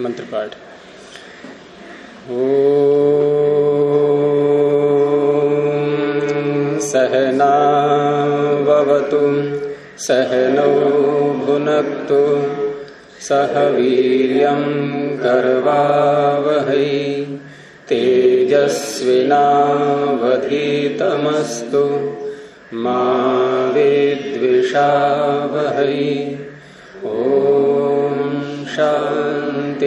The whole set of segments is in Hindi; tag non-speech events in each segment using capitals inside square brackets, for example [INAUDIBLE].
मंत्र पाठ। ओ सहनावतु सहनौ भुनक्तु सह वीर्यं कर्वावहै तेजस्विनावधीतमस्तु मा विद्विषावहै। ॐ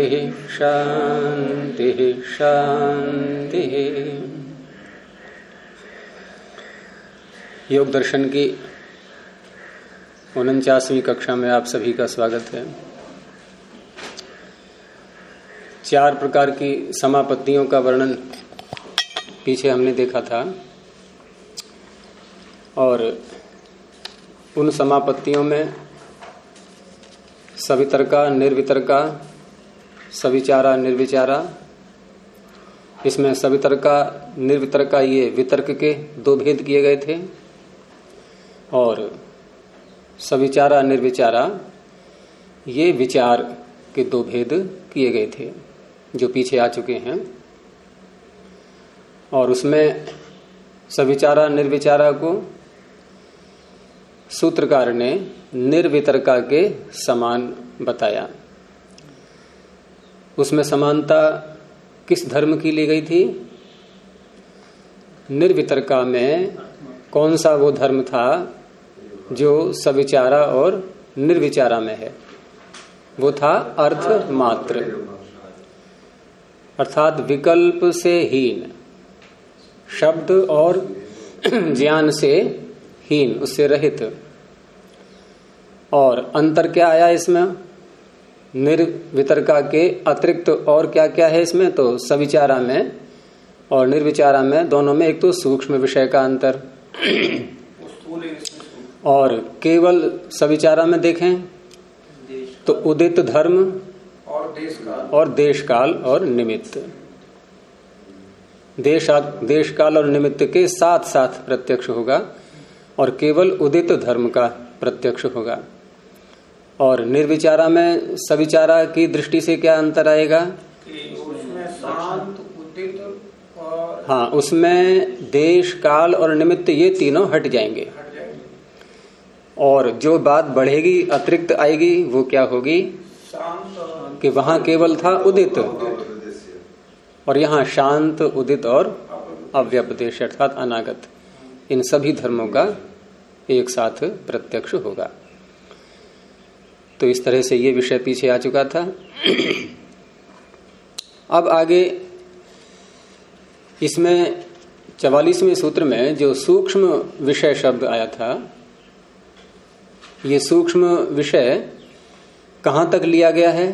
शांति शांति शांति योग दर्शन की उनचासवीं कक्षा में आप सभी का स्वागत है। चार प्रकार की समापत्तियों का वर्णन पीछे हमने देखा था और उन समापत्तियों में सवितरका निर्वितरका सविचारा, निर्विचारा। इसमें सवितरका निर्वितरका ये वितर्क के दो भेद किए गए थे। और सविचारा, निर्विचारा, ये विचार के दो भेद किए गए थे, जो पीछे आ चुके हैं। और उसमें सविचारा, निर्विचारा को सूत्रकार ने निर्वितरका के समान बताया। उसमें समानता किस धर्म की ली गई थी? निर्वितरका में कौन सा वो धर्म था जो सविचारा और निर्विचारा में है? वो था अर्थ मात्र। अर्थात विकल्प से हीन, शब्द और [CLEARS THROAT] ज्ञान से हीन, उससे रहित। और अंतर क्या आया इसमें? निर्वितरका के अतिरिक्त और क्या क्या है इसमें? तो सविचारा में और निर्विचारा में दोनों में एक तो सूक्ष्म विषय का अंतर [COUGHS] और केवल सविचारा में देखें? तो उदित धर्म और देश काल। और देश काल और निमित्त। देश देश काल और निमित्त के साथ साथ प्रत्यक्ष होगा और केवल उदित धर्म का प्रत्यक्ष होगा। और निर्विचारा में सविचारा की दृष्टि से क्या अंतर आएगा? हाँ उसमें देश काल और निमित्त ये तीनों हट जाएँगे। और जो बात बढ़ेगी अतिरिक्त आएगी वो क्या होगी? कि वहाँ केवल था उदित। और यहाँ शांत उदित और अव्यपदेश अर्थात अनागत। इन सभी धर्मों का एक साथ प्रत्यक्ष होगा। तो इस तरह से ये विषय पीछे आ चुका था। अब आगे इसमें चवालीसवें सूत्र में जो सूक्ष्म विषय शब्द आया था, ये सूक्ष्म विषय कहाँ तक लिया गया है?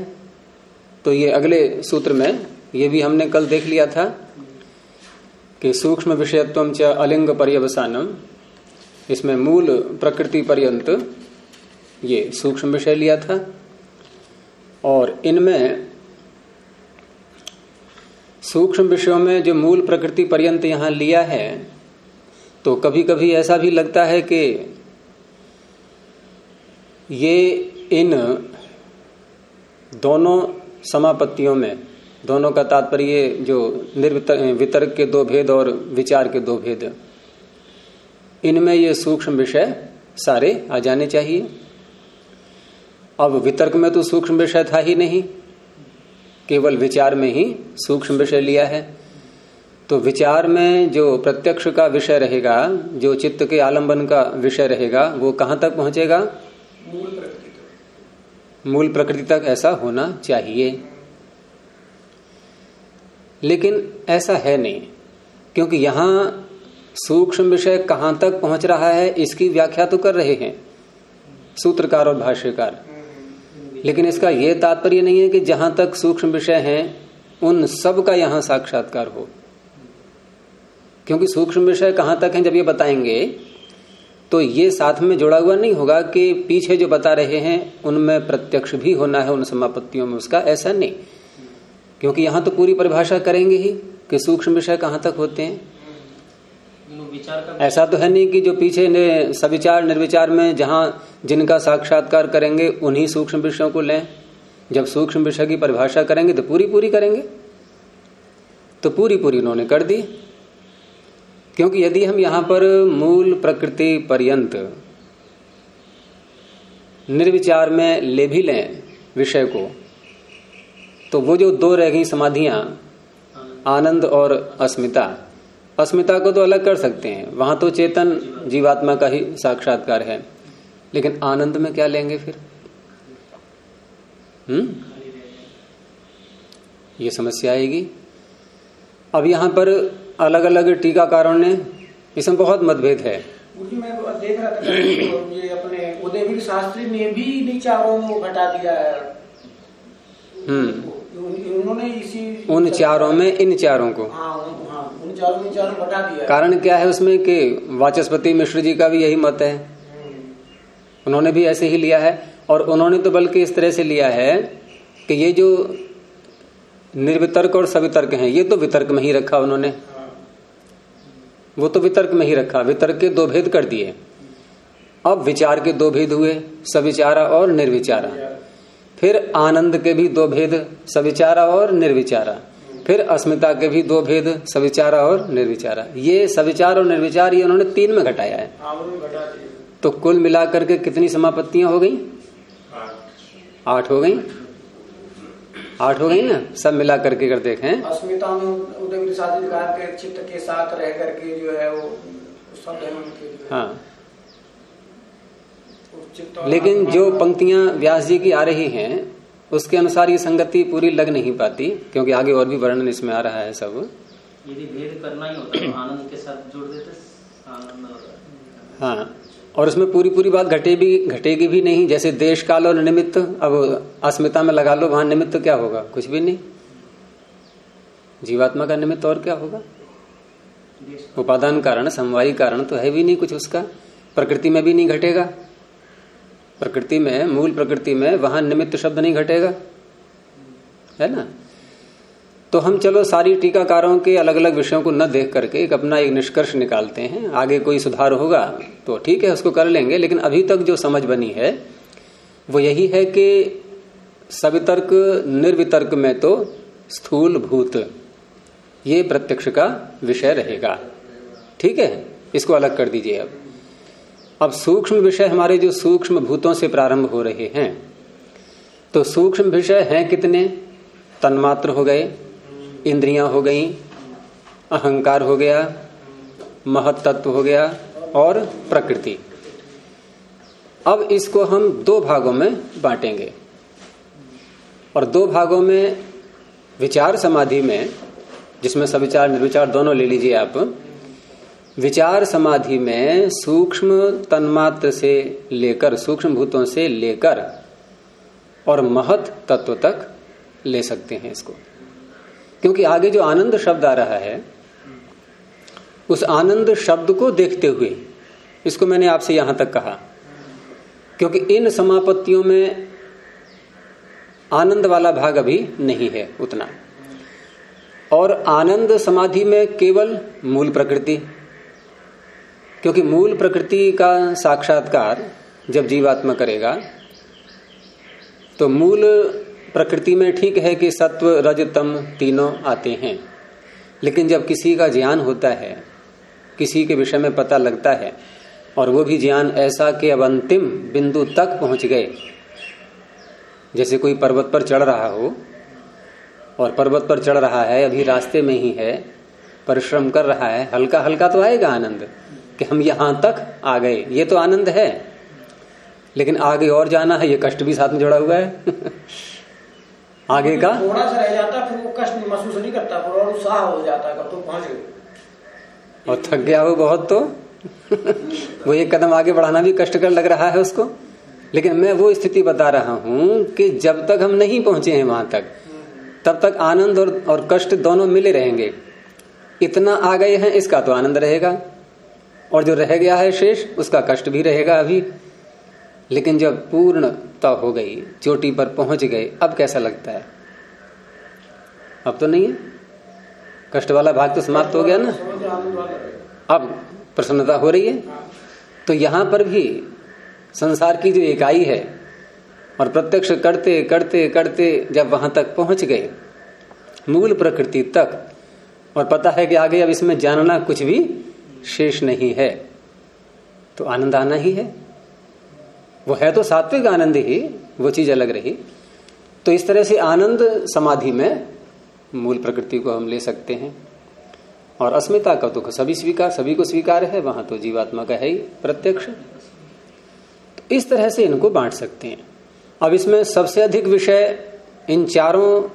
तो ये अगले सूत्र में, ये भी हमने कल देख लिया था कि सूक्ष्म विषयत्व च अलिंग पर्यवसानम। इसमें मूल प्रकृति पर्यंत ये सूक्ष्म विषय लिया था और इनमें सूक्ष्म विषयों में जो मूल प्रकृति पर्यंत यहाँ लिया है तो कभी कभी ऐसा भी लगता है कि ये इन दोनों समापत्तियों में, दोनों का तात्पर्य जो निर्वितर्क के दो भेद और विचार के दो भेद, इनमें ये सूक्ष्म विषय सारे आ जाने चाहिए। अब वितर्क में तो सूक्ष्म विषय था ही नहीं। केवल विचार में ही सूक्ष्म विषय लिया है। तो विचार में जो प्रत्यक्ष का विषय रहेगा जो चित्त के आलंबन का विषय रहेगा वो कहाँ तक पहुंचेगा? मूल प्रकृति तक। मूल प्रकृति तक ऐसा होना चाहिए। लेकिन ऐसा है नहीं क्योंकि यहाँ सूक्ष्म विषय कहाँ तक पहुँच रहा है इसकी व्याख्या तो कर रहे हैं। सूत्रकार और भाष्यकार। लेकिन इसका यह तात्पर्य नहीं है कि जहाँ तक सूक्ष्म विषय हैं, उन सब का यहाँ साक्षात्कार हो। क्योंकि सूक्ष्म विषय कहाँ तक है जब ये बताएँगे तो ये साथ में जुड़ा हुआ नहीं होगा कि पीछे जो बता रहे हैं, उनमें प्रत्यक्ष भी होना है, उन समापत्तियों में उसका ऐसा नहीं। क्योंकि यहाँ तो पूरी परिभाषा करेंगे ही कि सूक्ष्म विषय कहाँ तक होते हैं। ऐसा तो है नहीं कि जो पीछे ने सविचार निर्विचार में जहाँ जिनका साक्षात्कार करेंगे उन्हीं सूक्ष्म विषयों को लें। जब सूक्ष्म विषय की परिभाषा करेंगे तो पूरी पूरी करेंगे। तो पूरी पूरी उन्होंने कर दी। क्योंकि यदि हम यहाँ पर मूल प्रकृति पर्यंत निर्विचार में ले भी लें विषय को तो वो जो दो रह गई समाधियाँ आनंद और अस्मिता अस्मिता को तो अलग कर सकते हैं। वहाँ तो चेतन जीवात्मा का ही साक्षात्कार है। लेकिन आनंद में क्या लेंगे फिर? हम्म? ये समस्या आएगी। अब यहाँ पर अलग अलग टीकाकारों ने इसमें बहुत मतभेद है। मैं देख रहा था [COUGHS] ये अपने उदयवीर शास्त्री ने भी चारों को घटा दिया है। हम्म। उन्होंने इसी उन चारों में इन चारों को। हाँ। उन, चारों में चारों घटा दिया कारण क्या है उसमें कि वाचस्पति मिश्र जी का भी यही मत है। उन्होंने भी ऐसे ही लिया है और उन्होंने तो बल्कि इस तरह से लिया है कि ये जो निर्वितर्क और सवितर्क हैं ये तो वितर्क में ही रखा उन्होंने। वो तो वितर्क में ही रखा वितर्क के दो भेद कर दिए। अब विचार के दो भेद हुए सविचारा और निर्विचारा। फिर आनंद के भी दो भेद सविचारा और निर्विचारा। फिर अस्मिता के भी दो भेद सविचारा और निर्विचारा। ये सविचार और निर्विचार ये उन्होंने तीन में घटाया है। हाँ, तो कुल मिलाकर के कितनी समापत्तियाँ हो गई? आठ। हो गई? आठ हो गई ना? सब मिला करके अगर कर देखें। अस्मिता में कहा के चित्त के साथ रह करके जो है वो सब है। लेकिन जो पंक्तियाँ व्यास जी की आ रही हैं उसके अनुसार ये संगति पूरी लग नहीं पाती क्योंकि आगे और भी वर्णन इसमें आ रहा है सब। यदि भेद करना ही होता तो आनंद के साथ जोड़ देते आनंद हाँ। और उसमें पूरी पूरी बात घटे भी घटेगी भी नहीं जैसे देश काल और निमित्त अब अस्मिता में लगा लो वहाँ निमित्त क्या होगा? कुछ भी नहीं। जीवात्मा का निमित्त और क्या होगा? उपादान कारण समवायी कारण तो है भी नहीं कुछ उसका। प्रकृति में भी नहीं घटेगा। प्रकृति में, मूल प्रकृति में वहाँ निमित्त शब्द नहीं घटेगा। है ना? तो हम चलो सारी टीकाकारों के अलग अलग विषयों को न देख करके एक अपना एक निष्कर्ष निकालते हैं। आगे कोई सुधार होगा तो ठीक है, उसको कर लेंगे, लेकिन अभी तक जो समझ बनी है, वो यही है कि सवितर्क, निर्वितर्क में तो स्थूल भूत ये प्रत्यक्ष का विषय रहेगा। ठीक है? इसको अलग कर दीजिए अब। अब सूक्ष्म विषय हमारे जो सूक्ष्म भूतों से प्रारंभ हो रहे हैं तो सूक्ष्म विषय हैं कितने? तन्मात्र हो गए, इंद्रियाँ हो गई, अहंकार हो गया महत तत्व हो गया और प्रकृति। अब इसको हम दो भागों में बांटेंगे। और दो भागों में विचार समाधि में, जिसमें सविचार, निर्विचार दोनों ले लीजिए आप विचार समाधि में सूक्ष्म तन्मात्र से लेकर, सूक्ष्म भूतों से लेकर और महत तत्व तक ले सकते हैं इसको। क्योंकि आगे जो आनंद शब्द आ रहा है, उस आनंद शब्द को देखते हुए, इसको मैंने आपसे यहाँ तक कहा, क्योंकि इन समापत्तियों में आनंद वाला भाग अभी नहीं है उतना। और आनंद समाधि में केवल मूल प्रकृति क्योंकि मूल प्रकृति का साक्षात्कार जब जीवात्मा करेगा तो मूल प्रकृति में ठीक है कि सत्व, रज, तम तीनों आते हैं। लेकिन जब किसी का ज्ञान होता है, किसी के विषय में पता लगता है, और वो भी ज्ञान ऐसा कि अब अंतिम बिंदु तक पहुँच गए, जैसे कोई पर्वत पर चढ़ रहा हो, और पर्वत पर चढ़ रहा है, अभी रास्ते में ही है, परिश्रम कर रहा है हल्का हल्का तो आएगा आनंद। कि हम यहाँ तक आ गए। ये तो आनंद है। लेकिन आगे और जाना है ये कष्ट भी साथ में जुड़ा हुआ है। [LAUGHS] आगे का? थोड़ा सा रह जाता फिर वो कष्ट महसूस नहीं करता फिर और उत्साह हो जाता है तो पहुँच गए। और थक गया हो बहुत तो। [LAUGHS] वो एक कदम आगे बढ़ाना भी कष्टकर लग रहा है उसको। लेकिन मैं वो स्थिति बता रहा हूँ कि जब तक हम नहीं पहुँचे हैं वहाँ तक तब तक आनंद और, और कष्ट दोनों मिले रहेंगे। इतना आ गए हैं इसका तो आनंद रहेगा। और जो रह गया है शेष, उसका कष्ट भी रहेगा अभी। लेकिन जब पूर्णता हो गई, चोटी पर पहुँच गए, अब कैसा लगता है? अब तो नहीं है। कष्ट वाला भाग तो समाप्त हो गया ना। अब प्रसन्नता हो रही है। तो यहाँ पर भी संसार की जो इकाई है और प्रत्यक्ष करते करते करते जब वहाँ तक पहुँच गए, मूल प्रकृति तक, और पता है कि आगे अब इसमें जानना कुछ भी शेष नहीं है तो आनंद आना ही है। वो है तो सात्विक आनंद ही, वो चीज़ अलग रही। तो इस तरह से आनंद समाधि में मूल प्रकृति को हम ले सकते हैं। और अस्मिता का तो सभी स्वीकार, सभी को स्वीकार है, वहाँ तो जीवात्मा का है ही प्रत्यक्ष। तो इस तरह से इनको बांट सकते हैं। अब इसमें सबसे अधिक विषय इन चारों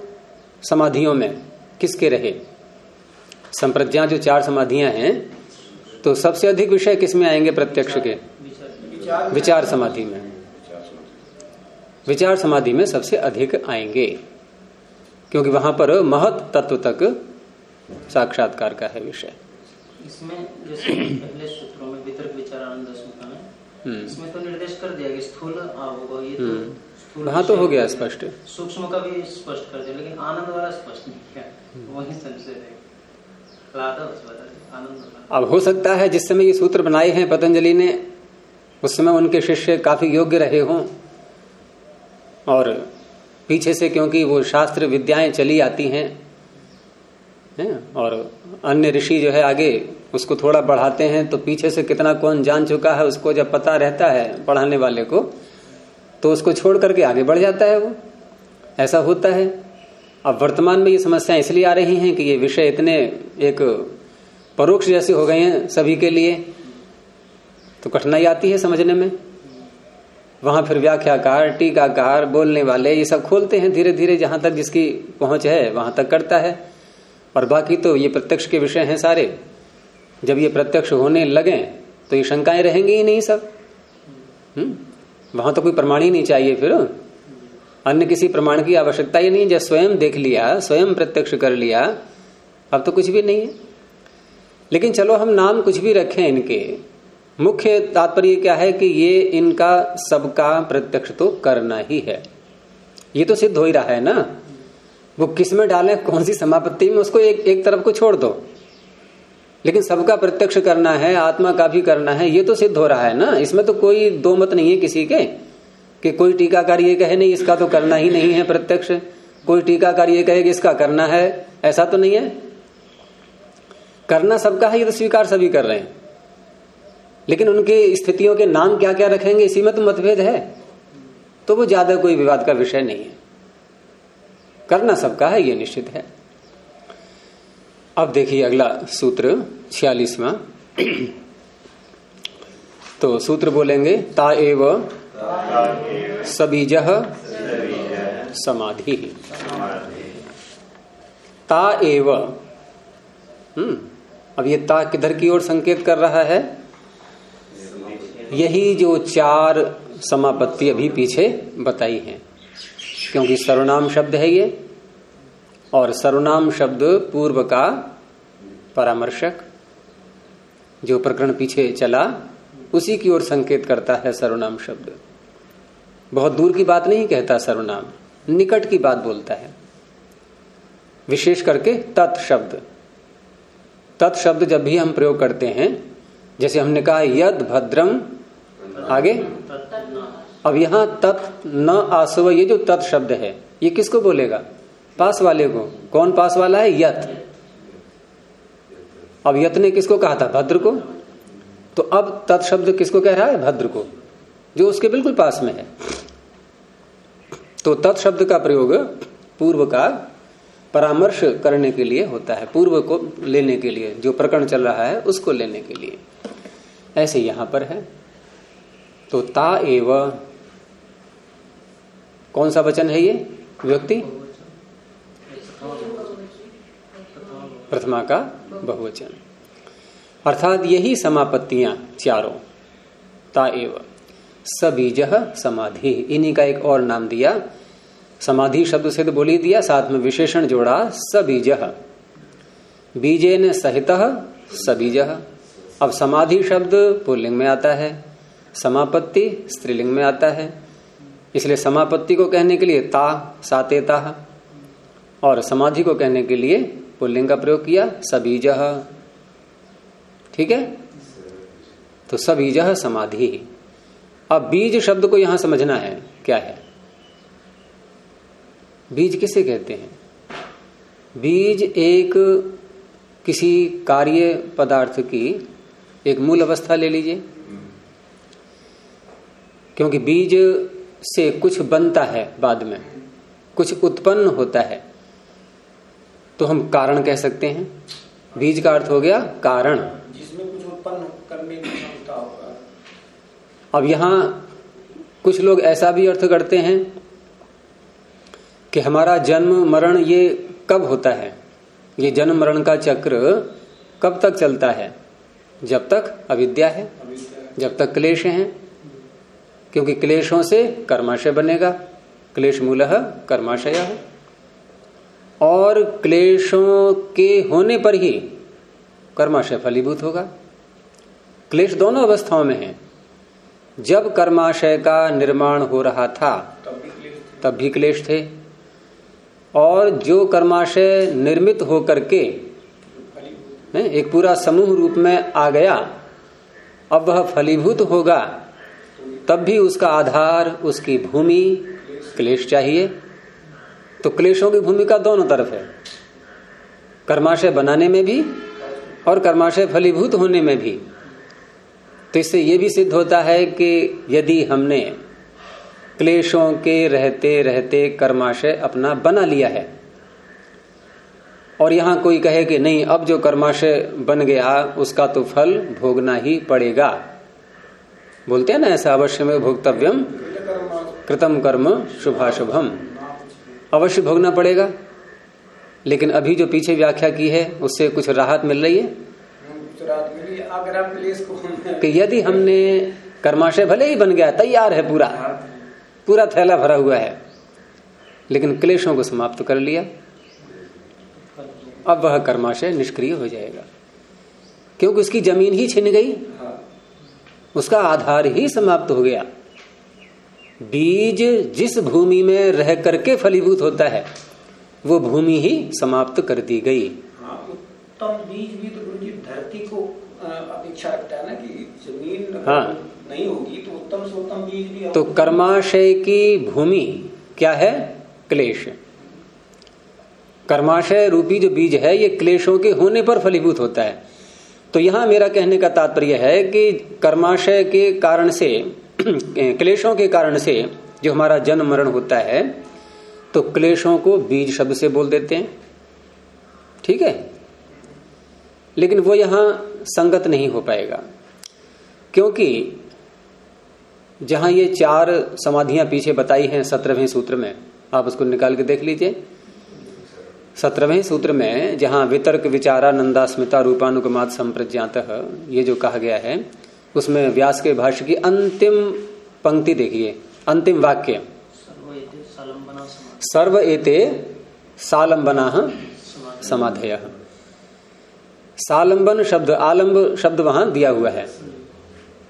समाधियों में किसके रहे? संप्रज्ञा जो चार समाधियाँ हैं तो सबसे अधिक विषय किसमें आएँगे प्रत्यक्ष के? विचार समाधि में। विचार समाधि में सबसे अधिक आएँगे क्योंकि वहाँ पर महत तत्व तक साक्षात्कार का है विषय। इसमें जैसे पहले सूत्रों में वितर्क विचार आनंद में हम्म। इसमें तो निर्देश कर दिया कि स्थूल होगा ये तो। वहाँ तो हो गया स्पष्ट। सूक्ष्म का भी स्पष्ट कर दिया लेकिन आनंद वाला स्पष्ट नहीं किया। वही संशय है अब हो सकता है जिस समय ये सूत्र बनाए हैं पतंजलि ने, उस समय उनके शिष्य काफ़ी योग्य रहे हों। और पीछे से क्योंकि वो शास्त्र विद्याएँ चली आती हैं, है? और अन्य ऋषि जो है आगे उसको थोड़ा बढ़ाते हैं तो पीछे से कितना कौन जान चुका है, उसको जब पता रहता है पढ़ाने वाले को तो उसको छोड़ करके आगे बढ़ जाता है वो। ऐसा होता है। अब वर्तमान में ये समस्या इसलिए आ रही हैं कि ये विषय इतने एक परोक्ष जैसे हो गए हैं सभी के लिए। तो कठिनाई आती है समझने में। वहाँ फिर व्याख्याकार, टीकाकार, बोलने वाले ये सब खोलते हैं धीरे धीरे जहाँ तक जिसकी पहुँच है, वहाँ तक करता है। और बाकी तो ये प्रत्यक्ष के विषय हैं सारे। जब ये प्रत्यक्ष होने लगे तो ये शंकाएँ रहेंगी ही नहीं सब। हम्म? वहाँ तो कोई प्रमाण ही नहीं चाहिए फिर। अन्य किसी प्रमाण की आवश्यकता ही नहीं, जब स्वयं देख लिया, स्वयं प्रत्यक्ष कर लिया, अब तो कुछ भी नहीं है। लेकिन चलो हम नाम कुछ भी रखें इनके। मुख्य तात्पर्य क्या है कि ये इनका सबका प्रत्यक्ष तो करना ही है। ये तो सिद्ध हो ही रहा है ना? वो किसमें डालें, कौन सी समापत्ति में, उसको एक एक तरफ़ को छोड़ दो। लेकिन सबका प्रत्यक्ष करना है, आत्मा का भी करना है, ये तो सिद्ध हो रहा है ना? इसमें तो कोई दो मत नहीं है किसी के। कि कोई टीकाकार ये कहे, नहीं, इसका तो करना ही नहीं है प्रत्यक्ष। कोई टीकाकार ये कहे कि इसका करना है, ऐसा तो नहीं है? करना सबका है, ये तो स्वीकार सभी कर रहे हैं। लेकिन उनकी स्थितियों के नाम क्या क्या रखेंगे, इसी में तो मतभेद है। तो वो ज़्यादा कोई विवाद का विषय नहीं है। करना सबका है, ये निश्चित है। अब देखिए अगला सूत्र, छियालीसवा। [CLEARS THROAT] तो सूत्र बोलेंगे, ता एव सबीज समाधि। ता एव। हम्म अब ये ता किधर की ओर संकेत कर रहा है? यही जो चार समापत्ति अभी पीछे बताई है, क्योंकि सर्वनाम शब्द है ये, और सर्वनाम शब्द पूर्व का परामर्शक, जो प्रकरण पीछे चला उसी की ओर संकेत करता है सर्वनाम शब्द। बहुत दूर की बात नहीं कहता सर्वनाम, निकट की बात बोलता है। विशेष करके तत् शब्द। तत् शब्द जब भी हम प्रयोग करते हैं, जैसे हमने कहा, यद भद्रम आगे? अब यहाँ तत् न आसव, ये जो तत् शब्द है, ये किसको बोलेगा? पास वाले को। कौन पास वाला है? यत। अब यत ने किसको कहा था? भद्र को? तो अब तत् शब्द किसको कह रहा है? भद्र को, जो उसके बिल्कुल पास में है। तो तत्शब्द का प्रयोग पूर्व का परामर्श करने के लिए होता है, पूर्व को लेने के लिए, जो प्रकरण चल रहा है, उसको लेने के लिए। ऐसे यहाँ पर है। तो ता एव, कौन सा वचन है ये? व्यक्ति? प्रथमा का बहुवचन। अर्थात यही समापत्तियाँ चारों। ता सबीज समाधि। इन्हीं का एक और नाम दिया। समाधि शब्द से तो बोल दिया, साथ में विशेषण जोड़ा सबीज बीजे। ने सहित सबीज अब समाधि शब्द पुल्लिंग में आता है, समापत्ति स्त्रीलिंग में आता है। इसलिए समापत्ति को कहने के लिए ता, सातेता। और समाधि को कहने के लिए पुल्लिंग का प्रयोग किया सबीज ठीक है? तो सब सबीज समाधि अब बीज शब्द को यहाँ समझना है, क्या है? बीज किसे कहते हैं? बीज एक किसी कार्य पदार्थ की एक मूल अवस्था ले लीजिए। क्योंकि बीज से कुछ बनता है बाद में, कुछ उत्पन्न होता है। तो हम कारण कह सकते हैं। बीज का अर्थ हो गया कारण। जिसमें कुछ उत्पन्न करने की क्षमता होगा। अब यहाँ कुछ लोग ऐसा भी अर्थ करते हैं कि हमारा जन्म, मरण ये कब होता है? ये जन्म, मरण का चक्र कब तक चलता है? जब तक अविद्या है, जब तक क्लेश है, क्योंकि क्लेशों से कर्माशय बनेगा। क्लेश मूल कर्माशय और क्लेशों के होने पर ही कर्माशय फलीभूत होगा। क्लेश दोनों अवस्थाओं में है। जब कर्माशय का निर्माण हो रहा था, तब भी क्लेश थे। और जो कर्माशय निर्मित होकर के एक पूरा समूह रूप में आ गया, अब वह फलीभूत होगा, तब भी उसका आधार, उसकी भूमि, क्लेश चाहिए। तो क्लेशों की भूमिका दोनों तरफ़ है। कर्माशय बनाने में भी और कर्माशय फलीभूत होने में भी। तो इससे यह भी सिद्ध होता है कि यदि हमने क्लेशों के रहते रहते कर्माशय अपना बना लिया है, और यहाँ कोई कहे कि नहीं, अब जो कर्माशय बन गया, उसका तो फल भोगना ही पड़ेगा। बोलते हैं ना ऐसा, अवश्य में भोक्तव्यम, कृतम कर्म, शुभाशुभम। अवश्य भोगना पड़ेगा। लेकिन अभी जो पीछे व्याख्या की है उससे कुछ राहत मिल रही है? कि यदि हमने कर्माशय भले ही बन गया तैयार है पूरा पूरा थैला भरा हुआ है लेकिन क्लेशों को समाप्त कर लिया अब वह कर्माशय निष्क्रिय हो जाएगा। क्योंकि उसकी ज़मीन ही छिन गई उसका आधार ही समाप्त हो गया। बीज जिस भूमि में रह करके फलीभूत होता है वो भूमि ही समाप्त कर दी गई। उत्तम बीज भी तो गुरु जी धरती को अपेक्षा रखता है ना कि ज़मीन हाँ। नहीं होगी तो उत्तम से उत्तम बीज भी तो कर्माशय की भूमि क्या है? क्लेश। कर्माशय रूपी जो बीज है ये क्लेशों के होने पर फलीभूत होता है। तो यहाँ मेरा कहने का तात्पर्य है कि कर्माशय के कारण से [CLEARS THROAT] क्लेशों के कारण से जो हमारा जन्म मरण होता है तो क्लेशों को बीज शब्द से बोल देते हैं। ठीक है? लेकिन वो यहाँ संगत नहीं हो पाएगा। क्योंकि जहाँ ये चार समाधियाँ पीछे बताई हैं सत्रहवें सूत्र में, आप उसको निकाल के देख लीजिए। सत्रहवें सूत्र में जहाँ वितर्क, विचारा, नंदा, स्मिता रूपानुगमात संप्रज्ञात, ये जो कहा गया है, उसमें व्यास के भाष्य की अंतिम पंक्ति देखिए, अंतिम वाक्य। सर्व एते सालंबना समाधेय। सालंबन शब्द आलंब शब्द वहाँ दिया हुआ है।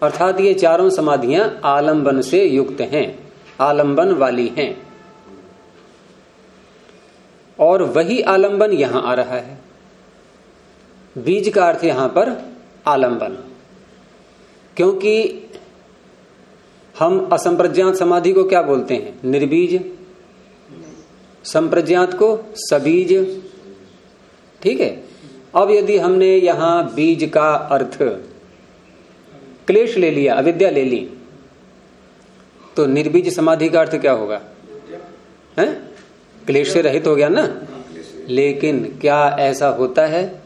अर्थात ये चारों समाधियाँ आलंबन से युक्त हैं आलंबन वाली हैं। और वही आलंबन यहाँ आ रहा है। बीज का अर्थ यहाँ पर आलंबन क्योंकि हम असंप्रज्ञात समाधि को क्या बोलते हैं? निर्बीज। संप्रज्ञात को सबीज। ठीक है? अब यदि हमने यहाँ बीज का अर्थ क्लेश ले लिया, अविद्या ले ली तो निर्बीज समाधि का अर्थ क्या होगा? है? क्लेश से रहित हो गया ना? लेकिन क्या ऐसा होता है?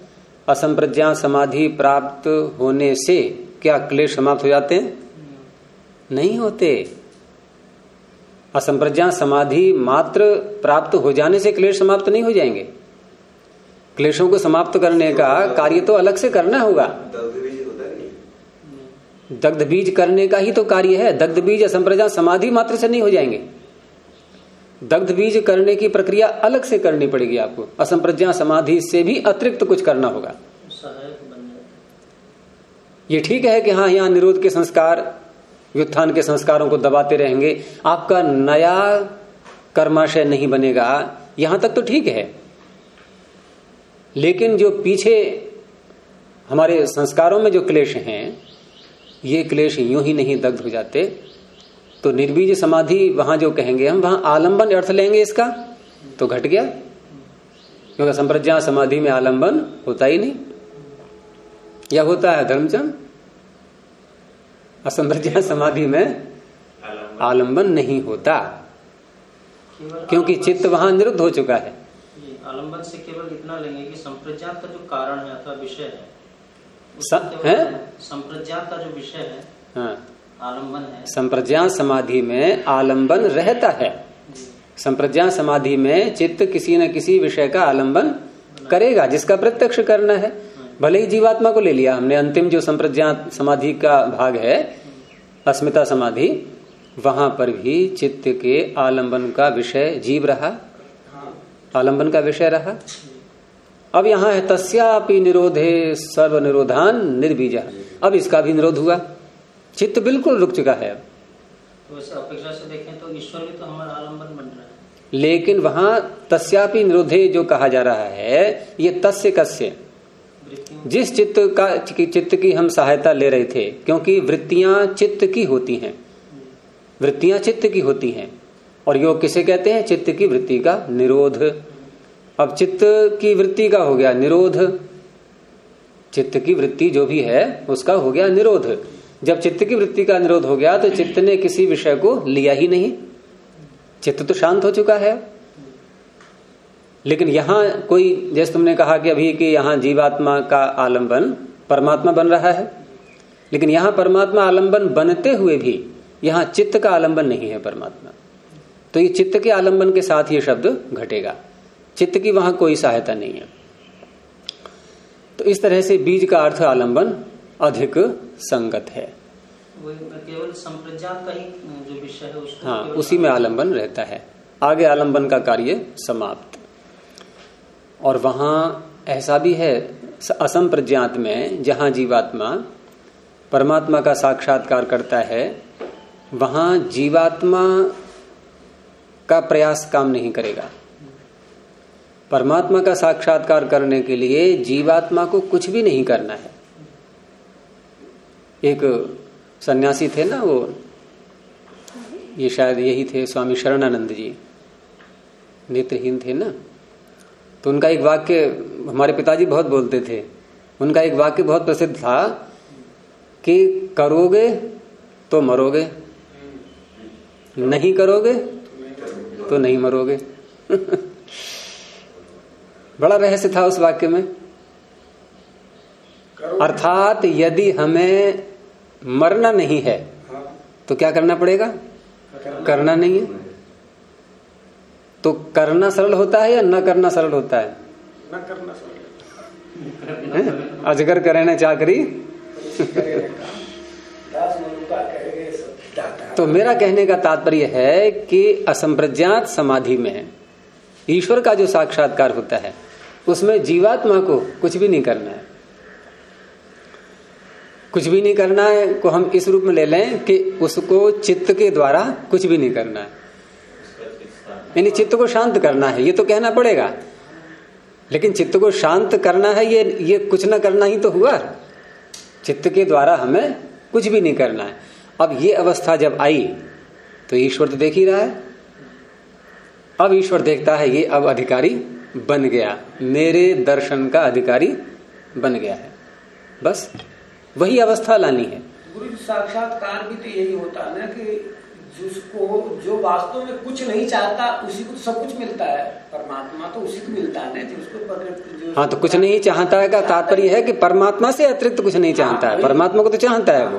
असंप्रज्ञा समाधि प्राप्त होने से क्या क्लेश समाप्त हो जाते हैं? नहीं होते। असंप्रज्ञा समाधि मात्र प्राप्त हो जाने से क्लेश समाप्त नहीं हो जाएँगे। क्लेशों को समाप्त करने का कार्य तो अलग से करना होगा। दग्ध बीज करने का ही तो कार्य है। दग्ध बीज असंप्रज्ञा समाधि मात्र से नहीं हो जाएँगे। दग्ध बीज करने की प्रक्रिया अलग से करनी पड़ेगी आपको। असंप्रज्ञा समाधि से भी अतिरिक्त कुछ करना होगा। ये ठीक है कि हाँ यहाँ निरोध के संस्कार व्युत्थान के संस्कारों को दबाते रहेंगे। आपका नया कर्माशय नहीं बनेगा। यहाँ तक तो ठीक है। लेकिन जो पीछे हमारे संस्कारों में जो क्लेश हैं, ये क्लेश यूँ ही नहीं दग्ध हो जाते। तो निर्बीज समाधि वहाँ जो कहेंगे, हम वहाँ आलंबन अर्थ लेंगे इसका। तो घट गया। क्योंकि संप्रज्ञा समाधि में आलंबन होता ही नहीं। या होता है धर्मचंद असंप्रज्ञा समाधि में आलंबन नहीं होता। क्योंकि चित्त वहाँ निरुद्ध हो चुका है। आलंबन से केवल इतना लेंगे कि संप्रज्ञात का जो कारण है अथवा विषय है संप्रज्ञात का जो विषय है हाँ। आलंबन है। संप्रज्ञा समाधि में आलंबन रहता है। संप्रज्ञा समाधि में चित्त किसी न किसी विषय का आलंबन करेगा जिसका प्रत्यक्ष करना है। भले ही जीवात्मा को ले लिया हमने अंतिम जो संप्रज्ञा समाधि का भाग है अस्मिता समाधि वहाँ पर भी चित्त के आलंबन का विषय जीव रहा आलंबन का विषय रहा। अब यहाँ है तस्यापि निरोधे सर्व निरोधान निर्बीजा। अब इसका भी निरोध हुआ। चित्त बिल्कुल रुक चुका है अब। तो अपेक्षा से देखें तो ईश्वर भी तो हमारा आलंबन बन रहा है। लेकिन वहाँ तस्यापि निरोधे जो कहा जा रहा है ये तस्य कस्य। जिस चित्त का चित्त की हम सहायता ले रहे थे, क्योंकि वृत्तियाँ चित्त की होती हैं। वृत्तियाँ चित्त की होती हैं। और योग किसे कहते हैं? चित्त की वृत्ति का निरोध। अब चित्त की वृत्ति का हो गया निरोध। चित्त की वृत्ति जो भी है, उसका हो गया निरोध। जब चित्त की वृत्ति का निरोध हो गया तो चित्त ने किसी विषय को लिया ही नहीं। चित्त तो शांत हो चुका है। लेकिन यहाँ कोई जैसे तुमने कहा कि अभी कि यहाँ जीवात्मा का आलंबन परमात्मा बन रहा है लेकिन यहाँ परमात्मा आलंबन बनते हुए भी यहाँ चित्त का आलंबन नहीं है परमात्मा। तो ये चित्त के आलंबन के साथ ये शब्द घटेगा। चित्त की वहाँ कोई सहायता नहीं है। तो इस तरह से बीज का अर्थ आलंबन अधिक संगत है। केवल संप्रज्ञात का ही जो विषय है उसको हाँ उसी में आलंबन रहता है। आगे आलंबन का कार्य समाप्त। और वहाँ ऐसा भी है असम प्रज्ञात में, जहाँ जीवात्मा, परमात्मा का साक्षात्कार करता है, वहाँ जीवात्मा का प्रयास काम नहीं करेगा। परमात्मा का साक्षात्कार करने के लिए जीवात्मा को कुछ भी नहीं करना है। एक सन्यासी थे ना वो? ये शायद यही थे, स्वामी शरणानंद जी। नेत्रहीन थे ना? तो उनका एक वाक्य हमारे पिताजी बहुत बोलते थे। उनका एक वाक्य बहुत प्रसिद्ध था कि करोगे तो मरोगे, नहीं करोगे तो नहीं मरोगे। [LAUGHS] बड़ा रहस्य था उस वाक्य में। अर्थात यदि हमें मरना नहीं है तो क्या करना पड़ेगा? करना नहीं है। तो करना सरल होता है या न करना सरल होता है? न करना सरल अजगर करे ना चाकरी। तो मेरा कहने का तात्पर्य है कि असंप्रज्ञात समाधि में ईश्वर का जो साक्षात्कार होता है उसमें जीवात्मा को कुछ भी नहीं करना है। कुछ भी नहीं करना है को हम इस रूप में ले लें कि उसको चित्त के द्वारा कुछ भी नहीं करना है। यानी चित्त को शांत करना है, ये तो कहना पड़ेगा। लेकिन चित्त को शांत करना है, ये ये कुछ ना करना ही तो हुआ। चित्त के द्वारा हमें कुछ भी नहीं करना है। अब ये अवस्था जब आई तो ईश्वर तो देख ही रहा है। अब ईश्वर देखता है, ये अब अधिकारी बन गया। मेरे दर्शन का अधिकारी बन गया है। बस, वही अवस्था लानी है। गुरु साक्षात्कार भी तो यही होता है ना कि जिसको जो वास्तव में कुछ नहीं चाहता उसी को सब कुछ मिलता है। परमात्मा तो उसी को मिलता है ना जिसको हाँ तो कुछ नहीं चाहता है का तात्पर्य है कि परमात्मा से अतिरिक्त कुछ नहीं चाहता है। हाँ, परमात्मा को तो चाहता है वो।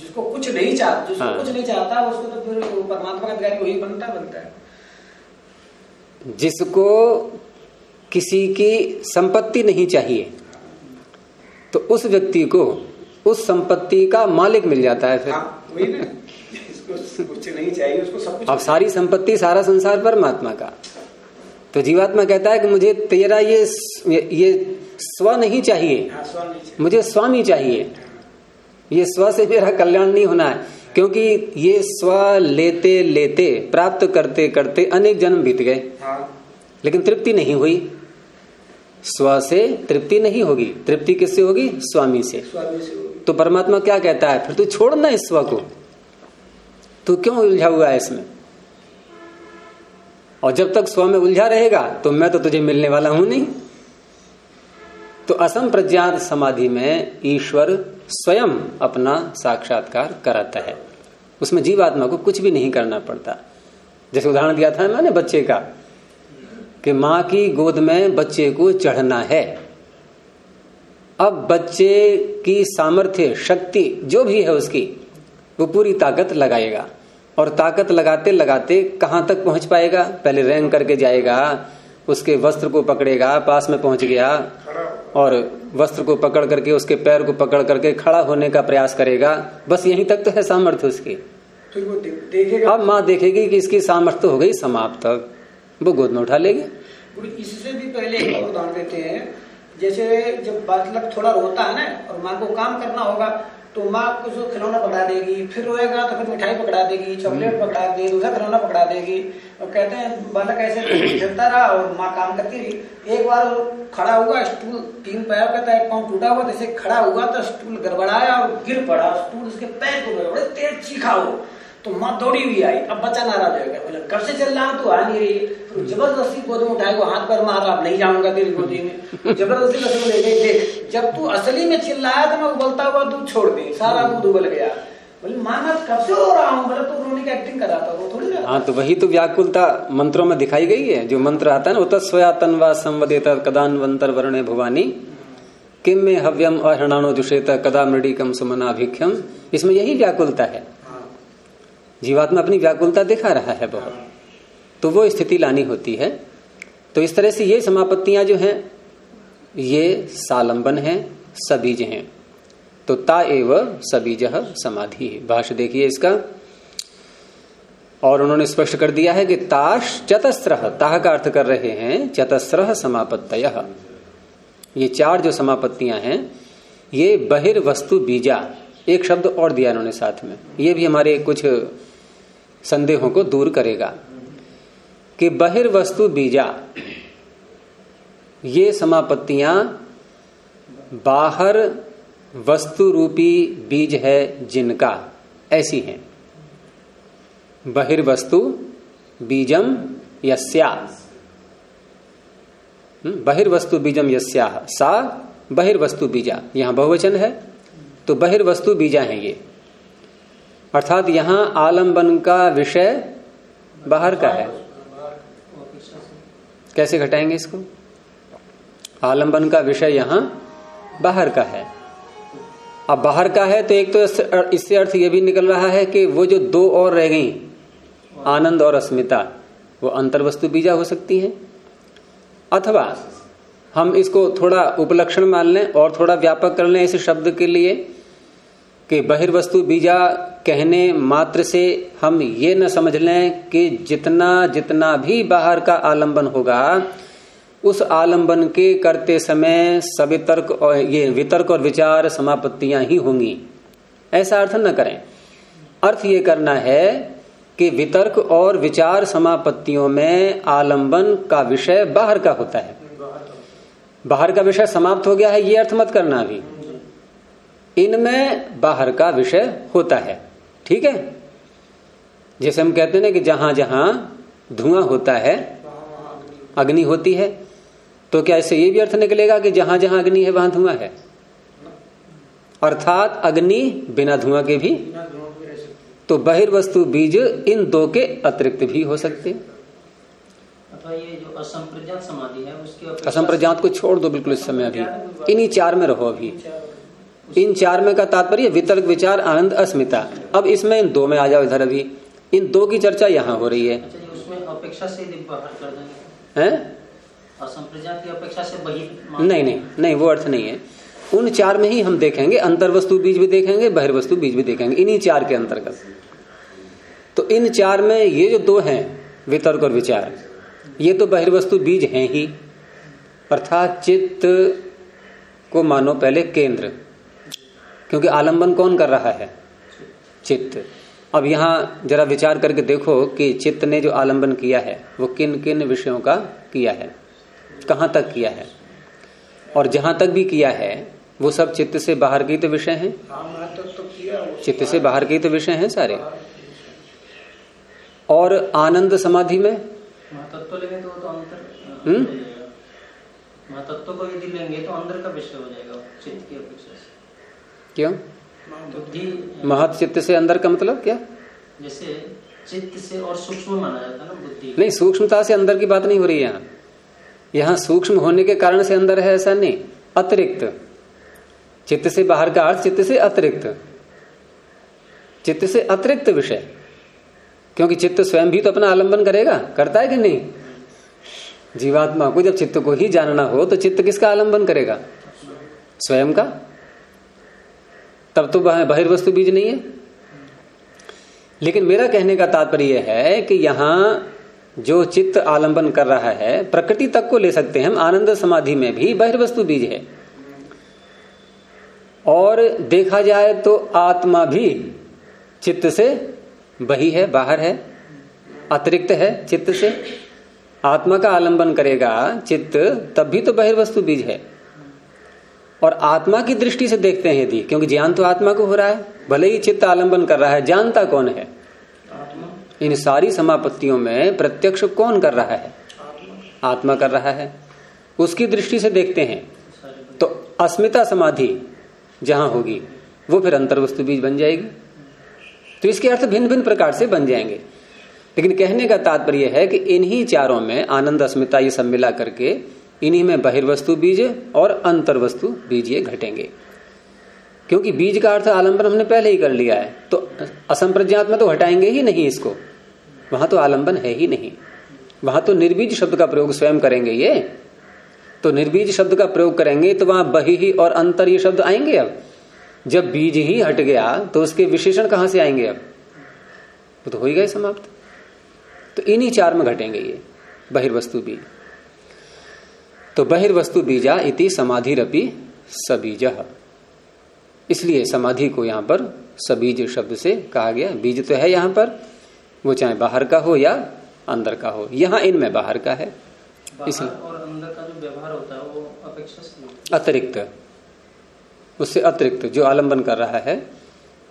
जिसको कुछ नहीं चाहता जिसको हाँ। कुछ नहीं चाहता उसको तो फिर परमात्मा का अधिकारी वही बनता बनता है। जिसको किसी की संपत्ति नहीं चाहिए तो उस व्यक्ति को उस संपत्ति का मालिक मिल जाता है फिर। हाँ, कुछ नहीं चाहिए उसको सब कुछ अब सारी संपत्ति सारा संसार परमात्मा का। तो जीवात्मा कहता है कि मुझे तेरा ये ये स्व नहीं चाहिए। हाँ, मुझे स्वामी चाहिए। ये स्व से मेरा कल्याण नहीं होना है क्योंकि ये स्व लेते लेते प्राप्त करते करते अनेक जन्म बीत गए। हाँ। लेकिन तृप्ति नहीं हुई। स्व से तृप्ति नहीं होगी। तृप्ति किससे होगी? स्वामी से। स्वामी से तो परमात्मा क्या कहता है? फिर तू छोड़ना इस स्व को। तू क्यों उलझा हुआ है इसमें? और जब तक स्व में उलझा रहेगा तो मैं तो तुझे मिलने वाला हूँ नहीं। तो असम प्रज्ञात समाधि में ईश्वर स्वयं अपना साक्षात्कार कराता है। उसमें जीवात्मा को कुछ भी नहीं करना पड़ता। जैसे उदाहरण दिया था मैंने बच्चे का, कि माँ की गोद में बच्चे को चढ़ना है। अब बच्चे की सामर्थ्य, शक्ति जो भी है उसकी वो पूरी ताकत लगाएगा। और ताकत लगाते लगाते कहाँ तक पहुँच पाएगा? पहले रैंग करके जाएगा उसके वस्त्र को पकड़ेगा पास में पहुँच गया और वस्त्र को पकड़ करके उसके पैर को पकड़ करके खड़ा होने का प्रयास करेगा। बस यहीं तक तो है सामर्थ्य उसकी। देखेगा। अब माँ देखेगी कि इसकी सामर्थ्य हो गई समाप्त। वो गोद में उठा लेगी। इससे भी पहले एक उदाहरण देते हैं। जैसे जब बालक थोड़ा रोता है ना और माँ को काम करना होगा तो माँ आपको जो खिलौना पकड़ा देगी, फिर रोएगा तो फिर मिठाई पकड़ा देगी, चॉकलेट। पकड़ा देगी दूसरा खिलौना पकड़ा देगी और कहते हैं, बालक ऐसे खेलता रहा और माँ काम करती रही एक बार खड़ा हुआ, स्टूल तीन पैर का था एक पाँव टूटा हुआ, जैसे खड़ा हुआ तो स्टूल गड़बड़ाया और गिर पड़ा स्टूल उसके पैर को बड़े तेज चीखा हो तो माँ दौड़ी हुई आई। अब बच्चा नाराज़ हो गया। बोले कब से चल रहा तू आ नहीं रही। फिर ज़बरदस्ती गोद में उठाए को हाथ पर मारा अब नहीं जाऊँगा तेरी गोदी में। ज़बरदस्ती कसम ले गई। थे जब तू असली में चिल्लाया तो मैं उबलता हुआ दूध छोड़ दे। सारा दूध उबल गया। बोले माँ मैं कब से हो रहा हूँ? बोले तो रोने की एक्टिंग कर रहा था वो थोड़ी हाँ तो वही तो व्याकुलता मंत्रों में दिखाई गई है। जो मंत्र आता है ना वो तस्वया तनवा संवदेत कदान्वंतर वर्णे भुवानी। किम में हव्यम अहरणाणो जुषेत कदा मृडिकम सुमनाभिख्यम इसमें यही व्याकुलता है। जीवात्मा अपनी व्याकुलता दिखा रहा है बहुत। तो वो स्थिति लानी होती है। तो इस तरह से ये समापत्तियाँ जो हैं, ये सालंबन है, सबीज हैं। तो ता एव सबीज समाधि। भाष्य देखिए इसका। और उन्होंने स्पष्ट कर दिया है कि ताश चतस्त्र ताह का अर्थ कर रहे हैं चतस्त्र समापत्त ये चार जो समापत्तियाँ हैं, ये बहिर्वस्तु बीजा एक शब्द और दिया इन्होंने साथ में। ये भी हमारे कुछ संदेहों को दूर करेगा कि बहिर्वस्तु बीजा ये समापत्तियाँ बाहर वस्तु रूपी बीज है जिनका ऐसी हैं। बहिर्वस्तु बीजम यस्या हम्म, बहिर्वस्तु बीजम यस्या सा बहिर्वस्तु बीजा यहाँ बहुवचन है। तो बहिर्वस्तु बीजा है ये। अर्थात यहाँ आलंबन का विषय बाहर का है। कैसे घटाएँगे इसको? आलंबन का विषय यहाँ बाहर का है। अब बाहर का है तो एक तो इससे अर्थ यह भी निकल रहा है कि वो जो दो और रह गई, आनंद और अस्मिता, वो अंतर्वस्तु बीजा हो सकती है। अथवा हम इसको थोड़ा उपलक्षण मान लें और थोड़ा व्यापक कर लें इस शब्द के लिए कि बहिर्वस्तु बीजा कहने मात्र से हम ये न समझ लें कि जितना जितना भी बाहर का आलंबन होगा, उस आलंबन के करते समय सवितर्क और ये वितर्क और विचार समापत्तियाँ ही होंगी। ऐसा अर्थ न करें। अर्थ ये करना है कि वितर्क और विचार समापत्तियों में आलंबन का विषय बाहर का होता है। बाहर का विषय समाप्त हो गया है, ये अर्थ मत करना अभी। इनमें बाहर का विषय होता है। ठीक है? जैसे हम कहते हैं ना कि जहाँ जहाँ धुआँ होता है अग्नि होती है तो क्या इससे ये भी अर्थ निकलेगा कि जहाँ जहाँ अग्नि है वहाँ धुआँ है? अर्थात अग्नि बिना धुआँ के भी तो बहिर्वस्तु बीज इन दो के अतिरिक्त भी हो सकते ये जो असंप्रज्ञात समाधि है उसके असंप्रज्ञात को छोड़ दो बिल्कुल इस समय अभी। इन्हीं चार में रहो अभी। इन चार में का तात्पर्य वितर्क विचार आनंद अस्मिता। अब इसमें इन दो में आ जाओ इधर अभी। इन दो की चर्चा यहाँ हो रही है। अच्छा उसमें अपेक्षा से है? अपेक्षा से नहीं नहीं नहीं वो अर्थ नहीं है। उन चार में ही हम देखेंगे अंतर्वस्तु बीज भी देखेंगे बहिर्वस्तु बीज भी देखेंगे इन्हीं चार के अंतर्गत। तो इन चार में ये जो दो हैं वितर्क और विचार ये तो बहिर्वस्तु बीज हैं ही। अर्थात चित्त को मानो पहले केंद्र। क्योंकि आलंबन कौन कर रहा है? चित्त। अब यहाँ जरा विचार करके देखो कि चित्त ने जो आलंबन किया है वो किन किन विषयों का किया है? कहाँ तक किया है? और जहाँ तक भी किया है वो सब चित्त से बाहर के तो विषय हैं? चित्त से बाहर के तो विषय हैं सारे? और आनंद समाधि में? महातत्व लेंगे तो तो हम्म? को यदि लेंगे तो अंदर का विषय हो जाएगा चित्त की अपेक्षा क्यों? महत चित्त से अंदर का मतलब क्या? जैसे चित्त से और सूक्ष्म माना जाता है ना बुद्धि नहीं सूक्ष्मता से अंदर की बात नहीं हो रही है यहाँ। यहाँ सूक्ष्म होने के कारण से अंदर है ऐसा नहीं। अतिरिक्त। चित्त से बाहर का अर्थ चित्त से अतिरिक्त। चित्त से अतिरिक्त विषय। क्योंकि चित्त स्वयं भी तो अपना आलंबन करेगा। करता है कि नहीं? जीवात्मा को जब चित्त को ही जानना हो तो चित्त किसका आलंबन करेगा? स्वयं का? तब तो बहिर्वस्तु बीज नहीं है। लेकिन मेरा कहने का तात्पर्य है कि यहाँ जो चित्त आलंबन कर रहा है, प्रकृति तक को ले सकते हैं हम, आनंद समाधि में भी बहिर्वस्तु बीज है। और देखा जाए तो आत्मा भी चित्त से बही है, बाहर है, अतिरिक्त है चित्त से। आत्मा का आलंबन करेगा चित्त, तब भी तो बहिर्वस्तु बीज है। और आत्मा की दृष्टि से देखते हैं यदि क्योंकि ज्ञान तो आत्मा को हो रहा है भले ही चित्त आलंबन कर रहा है जानता कौन है? इन सारी समापत्तियों में प्रत्यक्ष कौन कर रहा है? आत्मा। कर रहा है। उसकी दृष्टि से देखते हैं। तो अस्मिता समाधि जहाँ होगी वो फिर अंतर्वस्तु बीज बन जाएगी। तो इसके अर्थ भिन्न भिन्न प्रकार से बन जाएँगे। लेकिन कहने का तात्पर्य है कि इन्हीं चारों में आनंद अस्मिता ये सब मिला करके इन्हीं में बहिर्वस्तु बीज और अंतर वस्तु बीज ये घटेंगे। क्योंकि बीज का अर्थ आलंबन हमने पहले ही कर लिया है तो असंप्रज्ञात में तो हटाएँगे ही नहीं इसको। वहाँ तो आलंबन है ही नहीं। वहाँ तो निर्बीज शब्द का प्रयोग स्वयं करेंगे ये। तो निर्बीज शब्द का प्रयोग करेंगे तो वहाँ बही ही और अंतर ये शब्द आएँगे अब। जब बीज ही हट गया तो उसके विशेषण कहाँ से आएँगे अब? तो हो ही गए समाप्त। तो इन्हीं चार में घटेंगे ये, बहिर्वस्तु बीज तो बहिर्वस्तु बीजा इति समाधिरपि सबीज। इसलिए समाधि को यहाँ पर सबीज शब्द से कहा गया बीज तो है यहाँ पर वो चाहे बाहर का हो या अंदर का हो यहाँ इनमें बाहर का है। इसलिए- और अंदर का जो व्यवहार होता है वो अपेक्षा अतिरिक्त उससे अतिरिक्त जो आलंबन कर रहा है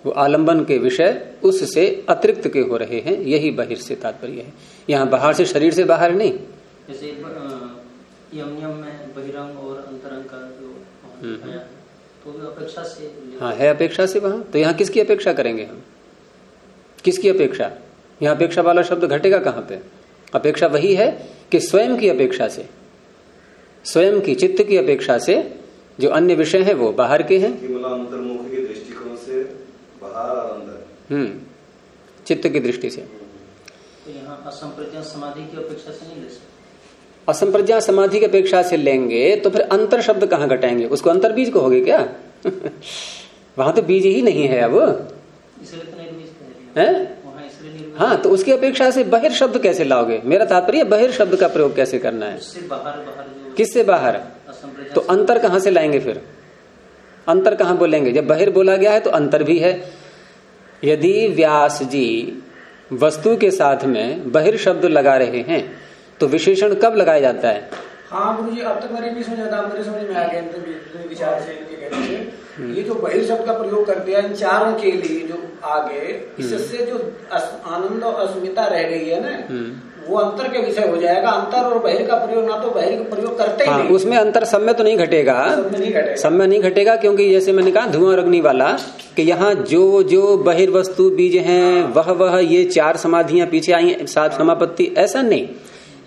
वो आलंबन के विषय उससे अतिरिक्त के हो रहे हैं यही बहिर से तात्पर्य है। यहाँ बाहर से शरीर से बाहर नहीं। जैसे अ, यम में बहिरंग और अंतरंग का जो हम्म। तो भी अपेक्षा से हाँ है अपेक्षा से वहाँ? तो यहाँ किसकी अपेक्षा करेंगे हम? किसकी अपेक्षा? यहाँ अपेक्षा वाला शब्द घटेगा कहाँ पे? अपेक्षा वही है कि स्वयं की अपेक्षा से स्वयं की चित्त की अपेक्षा से जो अन्य विषय है वो बाहर के हैं। केवल अंतर्मुख के दृष्टिकोण से बाहर अंदर। हम्म चित्त की दृष्टि से। तो यहाँ असंप्रज्ञात समाधि की अपेक्षा से नहीं ले सकते? असंप्रज्ञा समाधि की अपेक्षा से लेंगे तो फिर अंतर शब्द कहाँ घटाएँगे उसको अंतर बीज कहोगे क्या? [LAUGHS] वहाँ तो बीज ही नहीं है अब। तो है? हाँ तो उसकी अपेक्षा से बहिर शब्द कैसे लाओगे? मेरा तात्पर्य बहिर शब्द का प्रयोग कैसे करना है? किससे बाहर? तो अंतर कहाँ से लाएँगे फिर? अंतर कहाँ बोलेंगे? जब बहिर बोला गया है तो अंतर भी है। यदि व्यास जी वस्तु के साथ में बहिर शब्द लगा रहे हैं तो विशेषण कब लगाया जाता है? हाँ गुरु जी अब तक मेरे भी समझ आता मेरे समझ में आ गया इनके विचार से इनके कहने से। ये जो बहिर शब्द का प्रयोग करते हैं इन चारों के लिए जो आगे इससे जो आनंद और अस्मिता रह गई है ना वो अंतर के विषय हो जाएगा। अंतर और बहिर का प्रयोग ना तो बहिर का प्रयोग करते ही हाँ नहीं। उसमें अंतर सब में तो नहीं घटेगा। सब में नहीं घटेगा। क्योंकि जैसे मैंने कहा धुआँ और अग्नि वाला कि यहाँ जो जो बहिर्वस्तु बीज हैं। वह वह ये चार समाधियाँ पीछे आई हैं सात समापत्ति ऐसा नहीं।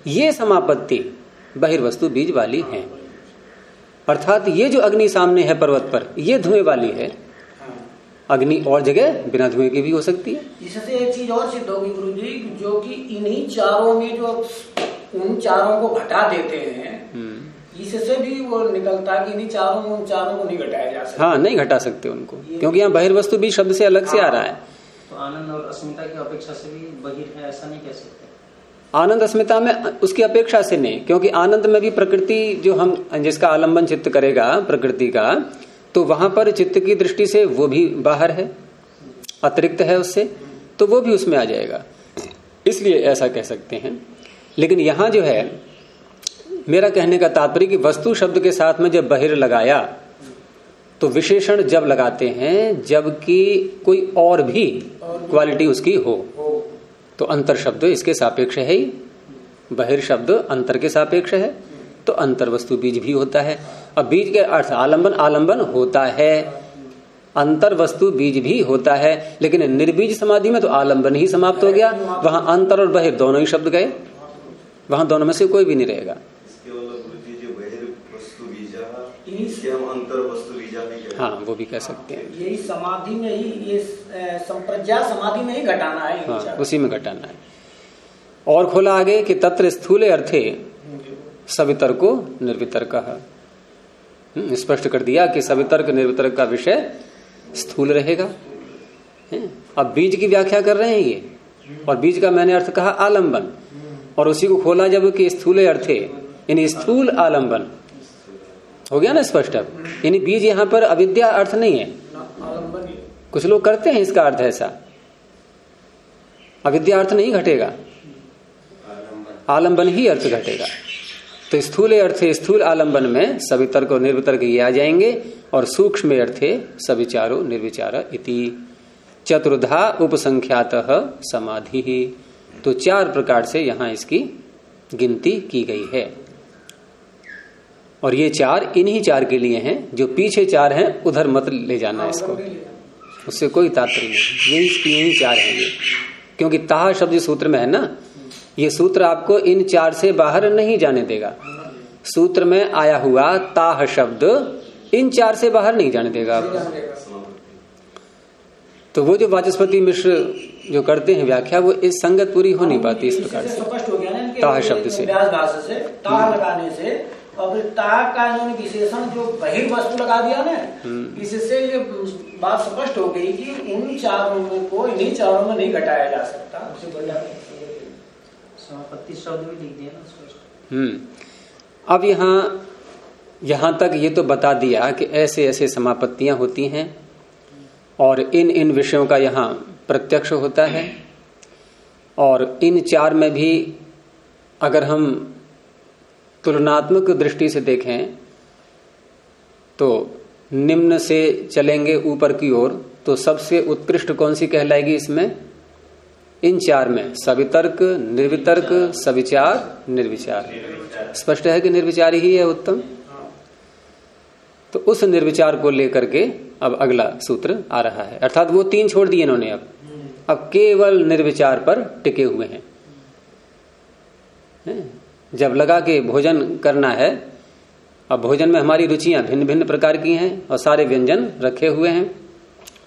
ये समापत्ति बहिर्वस्तु बीज वाली है। अर्थात ये जो अग्नि सामने है पर्वत पर ये धुएँ वाली है। हाँ। अग्नि और जगह बिना धुएँ की भी हो सकती है। इससे एक चीज़ और सिद्ध होगी गुरु जी जो कि इन्हीं चारों में जो उन चारों को घटा देते हैं इससे भी वो निकलता है कि इन्हीं चारों में उन चारों को नहीं घटाया जा सकता। हाँ नहीं घटा सकते उनको क्योंकि यहाँ बहिर्वस्तु बीज शब्द से अलग से आ रहा है। तो आनंद और अस्मिता की अपेक्षा से भी बहिर है ऐसा नहीं कह सकते। आनंद अस्मिता में उसकी अपेक्षा से नहीं, क्योंकि आनंद में भी प्रकृति जो हम, जिसका आलंबन चित्त करेगा, प्रकृति का तो वहाँ पर चित्त की दृष्टि से वो भी बाहर है, अतिरिक्त है उससे तो वो भी उसमें आ जाएगा। इसलिए ऐसा कह सकते हैं। लेकिन यहाँ जो है, मेरा कहने का तात्पर्य कि वस्तु शब्द के साथ में जब बहिर लगाया तो विशेषण जब लगाते हैं, जबकि कोई और भी क्वालिटी उसकी हो। तो अंतर शब्द इसके सापेक्ष है ही। बहिर शब्द अंतर के सापेक्ष है तो अंतर वस्तु बीज भी होता है। अब बीज के अर्थ आलंबन आलंबन होता है। अंतर वस्तु बीज भी होता है, लेकिन निर्बीज समाधि में तो आलंबन ही समाप्त हो गया। वहाँ अंतर और बहिर दोनों ही शब्द गए। वहाँ दोनों में से कोई भी नहीं रहेगा। हैं वो भी कह सकते हैं। यही समाधि में ही ये संप्रज्ञा समाधि में ही घटाना है हाँ उसी में घटाना है। और खोला आगे कि तत्र स्थूले अर्थे सवितर को निर्वितर्क। हम्म, स्पष्ट कर दिया कि सवितर्क निर्वितर्क का विषय स्थूल रहेगा? अब बीज की व्याख्या कर रहे हैं ये। और बीज का मैंने अर्थ कहा आलंबन। और उसी को खोला जब कि स्थूले अर्थे यानी स्थूल आलंबन। हो गया ना स्पष्ट? अब यानी बीज यहाँ पर अविद्या अर्थ नहीं है। कुछ लोग करते हैं इसका अर्थ ऐसा। अविद्या अर्थ नहीं घटेगा। आलंबन ही अर्थ घटेगा। तो स्थूल अर्थ, स्थूल आलंबन में सवितर्क और निर्वितर्क ये आ जाएँगे और सूक्ष्म अर्थे सविचारो निर्विचार इति। चतुर्धा उपसंख्यात समाधि। तो चार प्रकार से यहाँ इसकी गिनती की गई है। और ये चार इन्हीं चार के लिए हैं जो पीछे चार हैं उधर मत ले जाना इसको। उससे कोई तात्पर्य नहीं। यही इसकी यही चार है ये। क्योंकि ताह शब्द सूत्र में है ना ये सूत्र आपको इन चार से बाहर नहीं जाने देगा। सूत्र में आया हुआ ताह शब्द इन चार से बाहर नहीं जाने देगा आपको। तो वो जो वाचस्पति मिश्र जो करते हैं व्याख्या वो इस संगत पूरी हो नहीं पाती इस प्रकार से हो ताह शब्द से। ताह लगाने से फिर का इन्होंने विशेषण जो बहिर्वस्तु लगा दिया ना हम्म। इससे ये बात स्पष्ट हो गई कि उन चारों में को इन्हीं चारों में नहीं घटाया जा सकता। उससे बढ़िया समापत्ति शब्द भी लिख दिया ना स्पष्ट। हम्म। अब यहाँ यहाँ तक ये तो बता दिया कि ऐसे ऐसे समापत्तियाँ होती हैं और इन इन विषयों का यहाँ प्रत्यक्ष होता है। और इन चार में भी अगर हम तुलनात्मक दृष्टि से देखें तो निम्न से चलेंगे ऊपर की ओर तो सबसे उत्कृष्ट कौन सी कहलाएगी इसमें? इन चार में, सवितर्क, निर्वितर्क, सविचार, निर्विचार। स्पष्ट है कि निर्विचार ही है उत्तम? तो उस निर्विचार को लेकर के अब अगला सूत्र आ रहा है। अर्थात वो तीन छोड़ दिए इन्होंने अब। अब केवल निर्विचार पर टिके हुए हैं? जब लगा के भोजन करना है, अब भोजन में हमारी रुचियाँ भिन्न भिन्न प्रकार की हैं और सारे व्यंजन रखे हुए हैं।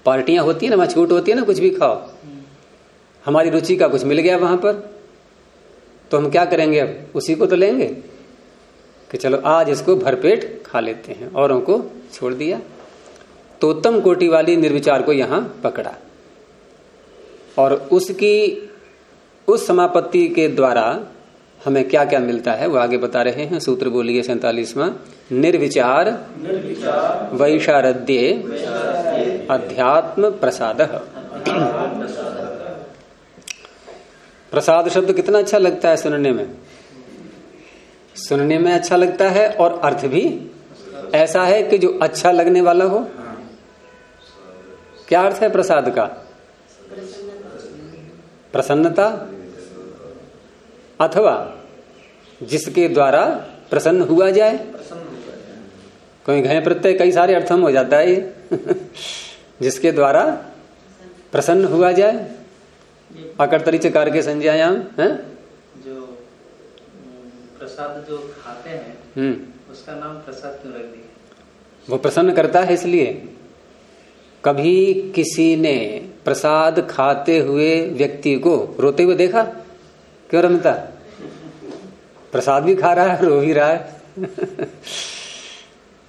पार्टियाँ होती है ना, वहाँ छूट होती है ना, कुछ भी खाओ। हमारी रुचि का कुछ मिल गया वहाँ पर। तो हम क्या करेंगे अब? उसी को तो लेंगे कि चलो आज इसको भरपेट खा लेते हैं, औरों को छोड़ दिया। तो उत्तम कोटि वाली निर्विचार को यहाँ पकड़ा। और उसकी, उस समापत्ति के द्वारा हमें क्या क्या मिलता है? वो आगे बता रहे हैं। सूत्र बोलिए सैतालीसवा। निर्विचार वैशारद्ये अध्यात्म प्रसाद प्रसाद शब्द कितना अच्छा लगता है सुनने में? सुनने में अच्छा लगता है और अर्थ भी ऐसा है कि जो अच्छा लगने वाला हो। क्या अर्थ है प्रसाद का? प्रसन्नता। अथवा जिसके द्वारा प्रसन्न हुआ जाए। कोई घय प्रत्यय कई सारे अर्थम हो जाता है। ये [LAUGHS] जिसके द्वारा प्रसन्न हुआ जाए। अकर्तरी चकार के संज्ञायाम है? जो प्रसाद जो खाते हैं हम्म। उसका नाम प्रसाद क्यों रख दिया? वो प्रसन्न करता है इसलिए। कभी किसी ने प्रसाद खाते हुए व्यक्ति को रोते हुए देखा? क्यों रमता? प्रसाद भी खा रहा है रो भी रहा है।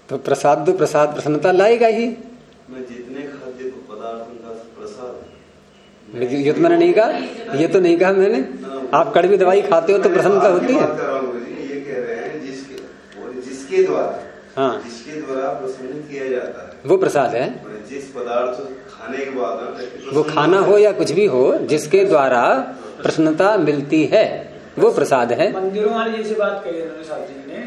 तो प्रसाद तो प्रसाद प्रसन्नता लाएगा ही। मैं जितने खाद्य पदार्थों का प्रसाद। ये तो मैंने नहीं कहा ये तो नहीं कहा मैंने। आप कड़वी दवाई खाते हो तो प्रसन्नता होती है। ये कह रहे जिसके जिसके द्वारा हाँ। जिसके द्वारा प्रसन्न किया जाता है। वो प्रसाद है। जिस पदार्थ खाने के बाद वो खाना हो या कुछ भी हो जिसके द्वारा प्रसन्नता मिलती है। वो प्रसाद है। मंदिरों वाली जैसे बात कही जी ने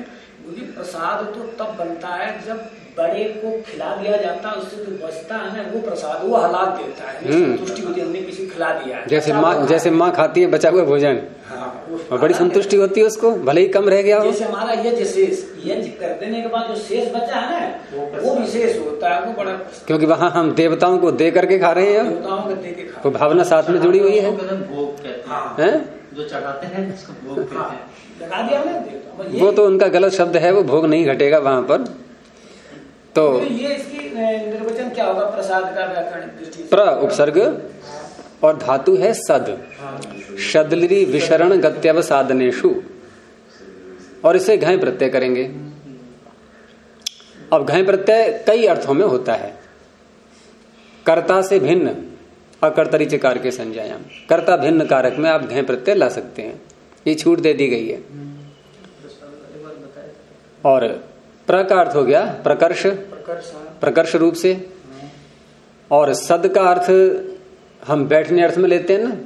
प्रसाद तो तब बनता है जब बड़े को खिला दिया जाता है उससे जो बचता है ना वो प्रसाद वो हालात देता है। हम्म। संतुष्टि होती है हमने किसी खिला दिया है। जैसे माँ जैसे माँ खाती है बचा हुआ भोजन। हाँ, और बड़ी संतुष्टि होती है उसको भले ही कम रह गया हो। जैसे हमारा यज्ञ शेष यज्ञ कर देने के बाद जो शेष बचा है ना वो विशेष होता है वो बड़ा क्योंकि वहाँ हम देवताओं को दे करके खा रहे हैं देवताओं को दे के खा भावना साथ में जुड़ी हुई है। कहते हैं कहते हैं। हाँ। हैं? जो चढ़ाते हैं उसको भोग कहते हाँ, हैं लगा दिया हमने देवता अब ये- वो तो उनका गलत शब्द है वो भोग नहीं घटेगा वहाँ पर। तो तो ये इसकी निर्वचन क्या होगा? प्रसाद का व्याकरण प्र उपसर्ग। और धातु है सद। शदलरी विशरण गत्यवसाधनेशु और इसे घय प्रत्यय करेंगे। अब घय प्रत्यय कई अर्थों में होता है। कर्ता से भिन्न अकर्तरी चकार के संज्ञायाम। कर्ता भिन्न कारक में आप घय प्रत्यय ला सकते हैं। ये छूट दे दी गई है। और प्र का अर्थ हो गया प्रकर्ष। प्रकर्ष, हाँ। प्रकर्ष रूप से। और सद का अर्थ हम बैठने अर्थ में लेते हैं ना।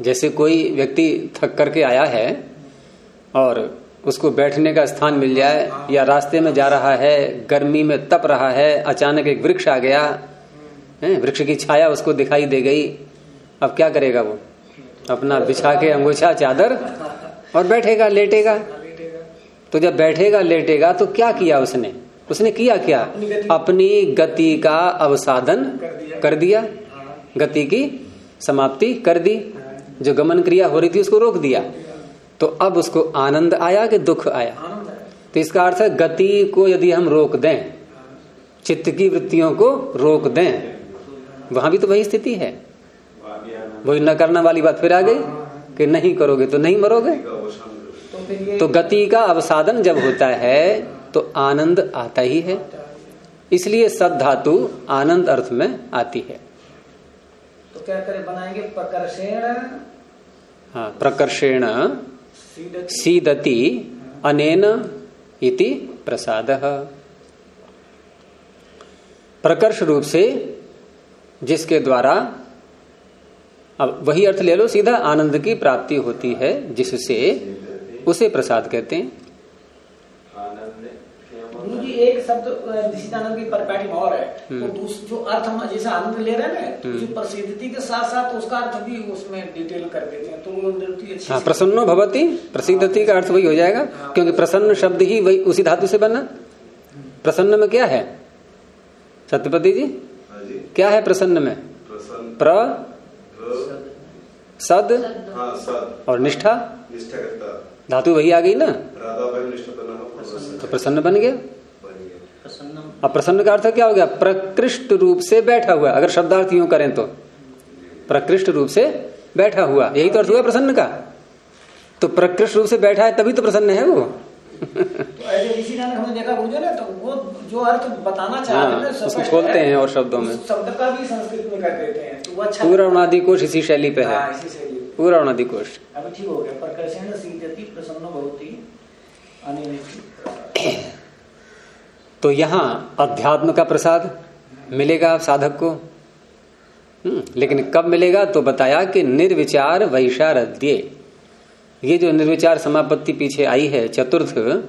जैसे कोई व्यक्ति थक करके आया है और उसको बैठने का स्थान मिल जाए या रास्ते में जा रहा है गर्मी में तप रहा है अचानक एक वृक्ष आ गया है वृक्ष की छाया उसको दिखाई दे गई अब क्या करेगा वो? अपना बिछा के अंगूछा चादर [LAUGHS] और बैठेगा लेटेगा। तो जब बैठेगा लेटेगा तो क्या किया उसने? उसने किया क्या? अपनी गति। का अवसाधन कर दिया। गति की समाप्ति कर दी। जो गमन क्रिया हो रही थी उसको रोक दिया। तो अब उसको आनंद आया कि दुख आया? तो इसका अर्थ है गति को यदि हम रोक दें चित्त की वृत्तियों को रोक दें वहाँ भी तो वही स्थिति है। वही न करना वाली बात फिर आ गई कि नहीं करोगे तो नहीं मरोगे। तो गति का अवसादन जब होता है तो आनंद आता ही है। इसलिए सद धातु आनंद अर्थ में आती है। तो क्या करें बनाएँगे प्रकर्षेण। हाँ प्रकर्षेण सीदति अनेन इति प्रसाद। प्रकर्ष रूप से जिसके द्वारा अब वही अर्थ ले लो सीधा आनंद की प्राप्ति होती है जिससे उसे प्रसाद कहते हैं। गुरु जी एक शब्द निशितानंद की परिपाटी और है। वो जो अर्थ हम जैसे आनंद ले रहे हैं ना प्रसिद्धि के साथ साथ उसका अर्थ भी उसमें डिटेल कर देते हैं। तो वो अच्छी हाँ प्रसन्नो भवती। प्रसिद्धति का अर्थ वही हो जाएगा क्योंकि प्रसन्न शब्द ही वही उसी धातु से बना। प्रसन्न में क्या है? सत्यपति जी? हाँ जी। क्या है प्रसन्न में? प्रसन्न। प्र? प्र- सद? हाँ और निष्ठा? धातु वही आ गई ना? राधा भाई निष्ठा करना प्रसन्न तो प्रसन्न बन गया? अब प्रसन्न का अर्थ क्या हो गया? प्रकृष्ट रूप से बैठा हुआ। अगर शब्दार्थ यूँ करें तो। प्रकृष्ट रूप से बैठा हुआ। यही तो अर्थ हुआ प्रसन्न का। तो प्रकृष्ट रूप से बैठा है तभी तो प्रसन्न है वो। तो ऐसे निशितानंद हमने देखा ना तो वो जो अर्थ बताना चाह हैं हाँ, उसको खोलते हैं और शब्दों में। शब्द का भी संस्कृत में कर देते हैं। तो वो अच्छा पूरा उनादि कोश इसी शैली पे है। इसी से पूरा उनादि कोश अभी ठीक हो गया प्रकर्षण प्रसन्न भवती तो यहाँ अध्यात्म का प्रसाद मिलेगा साधक को? हम्म, लेकिन कब मिलेगा तो बताया कि निर्विचार वैशारद्य। ये जो निर्विचार समापत्ति पीछे आई है चतुर्थ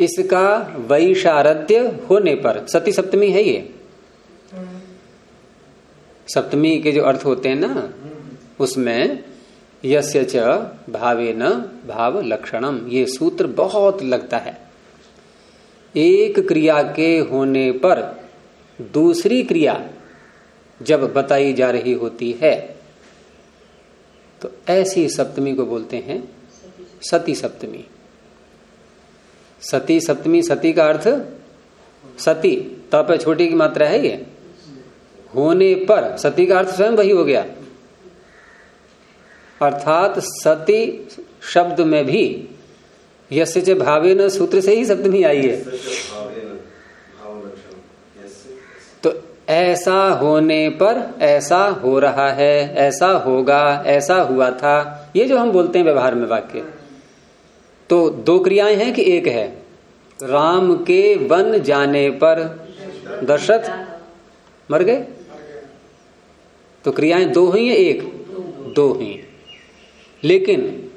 इसका वैशारद्य होने पर सती सप्तमी है ये? सप्तमी के जो अर्थ होते हैं ना उसमें यस्य च भावे न भाव लक्षणम ये सूत्र बहुत लगता है। एक क्रिया के होने पर दूसरी क्रिया जब बताई जा रही होती है तो ऐसी सप्तमी को बोलते हैं सती सप्तमी। सती सप्तमी, सती का अर्थ सती, तप छोटी की मात्रा है ये। होने पर, सती का अर्थ स्वयं वही हो गया। अर्थात सती शब्द में भी यश च भावे न सूत्र से ही सप्तमी आई है। तो ऐसा होने पर ऐसा हो रहा है ऐसा होगा ऐसा हुआ था ये जो हम बोलते हैं व्यवहार में वाक्य। तो दो क्रियाएँ हैं कि एक है राम के वन जाने पर दशरथ मर गए? तो क्रियाएँ दो हुई है एक? दो हुई लेकिन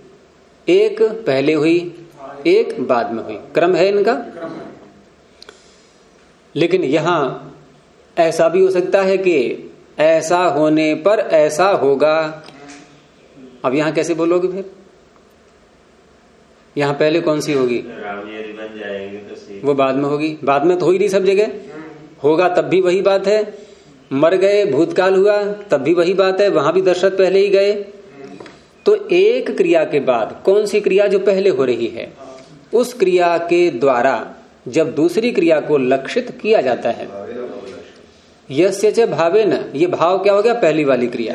एक पहले हुई, एक बाद में हुई। क्रम है इनका? लेकिन यहाँ ऐसा भी हो सकता है कि ऐसा होने पर ऐसा होगा। अब यहाँ कैसे बोलोगे फिर? यहाँ पहले कौन सी होगी? वो बाद में होगी। बाद में तो हो ही नहीं सब जगह। होगा तब भी वही बात है। मर गए, भूतकाल हुआ, तब भी वही बात है। वहाँ भी दशरथ पहले ही गए। तो एक क्रिया के बाद कौन सी क्रिया जो पहले हो रही है? उस क्रिया के द्वारा जब दूसरी क्रिया को लक्षित किया जाता है। ना भाव न ये भाव क्या हो गया? पहली वाली क्रिया।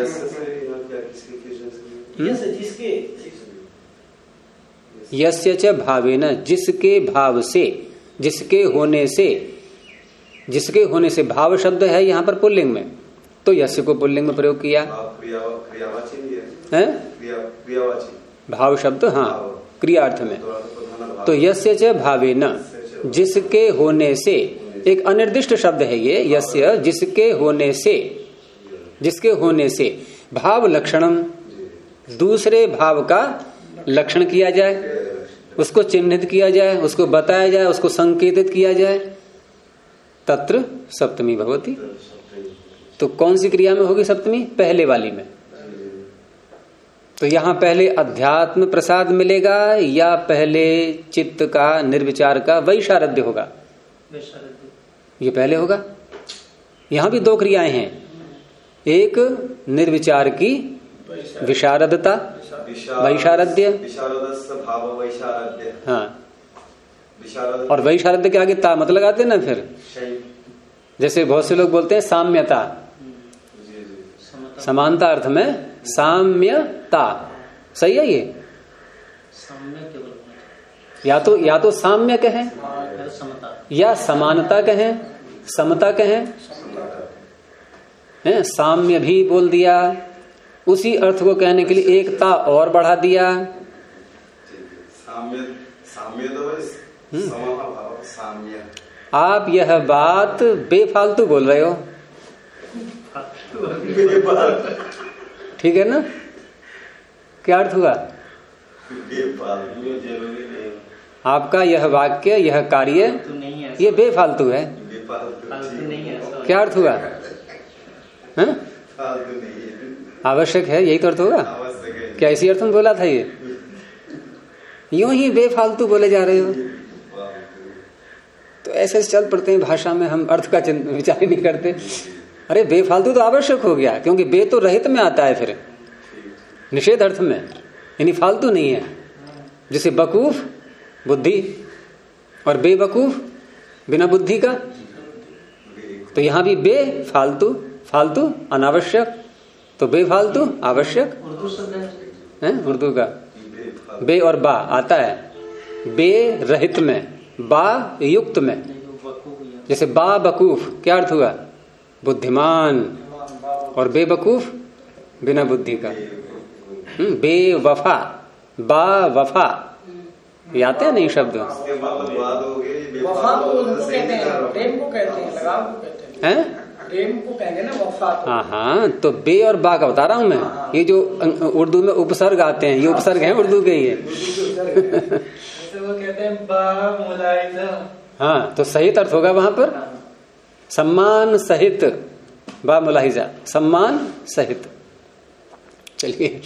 यस्य च भावे न जिसके भाव से जिसके होने से जिसके होने से भाव शब्द है यहाँ पर पुल्लिंग में। तो यस्य को पुल्लिंग में प्रयोग किया। क्रिया है। है? भाव शब्द हाँ क्रिया अर्थ में। तो यस्य च भावे न जिसके होने से एक अनिर्दिष्ट शब्द है ये यस्य जिसके होने से जिसके होने से भाव लक्षणम। दूसरे भाव का लक्षण किया जाए उसको चिन्हित किया जाए उसको बताया जाए उसको संकेतित किया जाए। तत्र सप्तमी भगवती। तो कौन सी क्रिया में होगी सप्तमी? पहले वाली में। तो यहाँ पहले अध्यात्म प्रसाद मिलेगा या पहले चित्त का निर्विचार का वैशारध्य होगा? ये पहले होगा। यहाँ भी दो क्रियाएँ हैं। एक निर्विचार की विशारदता। वैशारध्य। हाँ। और वैशारध्य के आगे ता मत लगाते ना फिर। जैसे बहुत से लोग बोलते हैं साम्यता। जी जी। समता। समानता अर्थ में साम्यता। सही है ये? या तो या तो साम्य कहें। या समता। या समानता कहें। समता कहें। है साम्य भी बोल दिया। उसी अर्थ को कहने के लिए एकता और बढ़ा दिया। साम्य साम्य तो साम्य। आप यह बात बेफालतू बोल रहे हो। ठीक है ना? क्या अर्थ हुआ? बेफालतू जो ज़रूरी नहीं आपका यह वाक्य यह कार्य तो ये बेफालतू है। है क्या अर्थ हुआ? हैं? फालतू नहीं है आवश्यक है यही तो अर्थ होगा क्या इसी अर्थ में बोला था ये? यूँ ही बेफालतू बोले जा रहे हो। तो ऐसे चल पड़ते हैं भाषा में हम अर्थ का विचार ही नहीं करते। अरे बेफालतू तो आवश्यक हो गया, क्योंकि बे तो रहित में आता है फिर। निषेध अर्थ में। यानी फालतू नहीं है। जैसे बकूफ, बुद्धि और बेवकूफ़, बिना बुद्धि का। तो यहाँ भी बे फालतू फालतू, अनावश्यक तो बेफालतू, आवश्यक। है, उर्दू का। बे और बा आता है। बे रहित में, बा युक्त में। जैसे बा बकूफ, क्या अर्थ हुआ? बुद्धिमान और बेवकूफ़ बिना बुद्धि का। हम्म, बेवफा बा वफा ये आते हैं नहीं शब्द? हो हैं हैं। हैं? हैं हाँ हाँ तो बे और बा का बता रहा हूँ मैं। ये जो अं- उर्दू में उपसर्ग आते हैं ये उपसर्ग है उर्दू के ये [LAUGHS] वो कहते हैं हाँ तो सही अर्थ होगा वहाँ पर? सम्मान सहित, बा मुलाहिजा, सम्मान सहित। चलिए।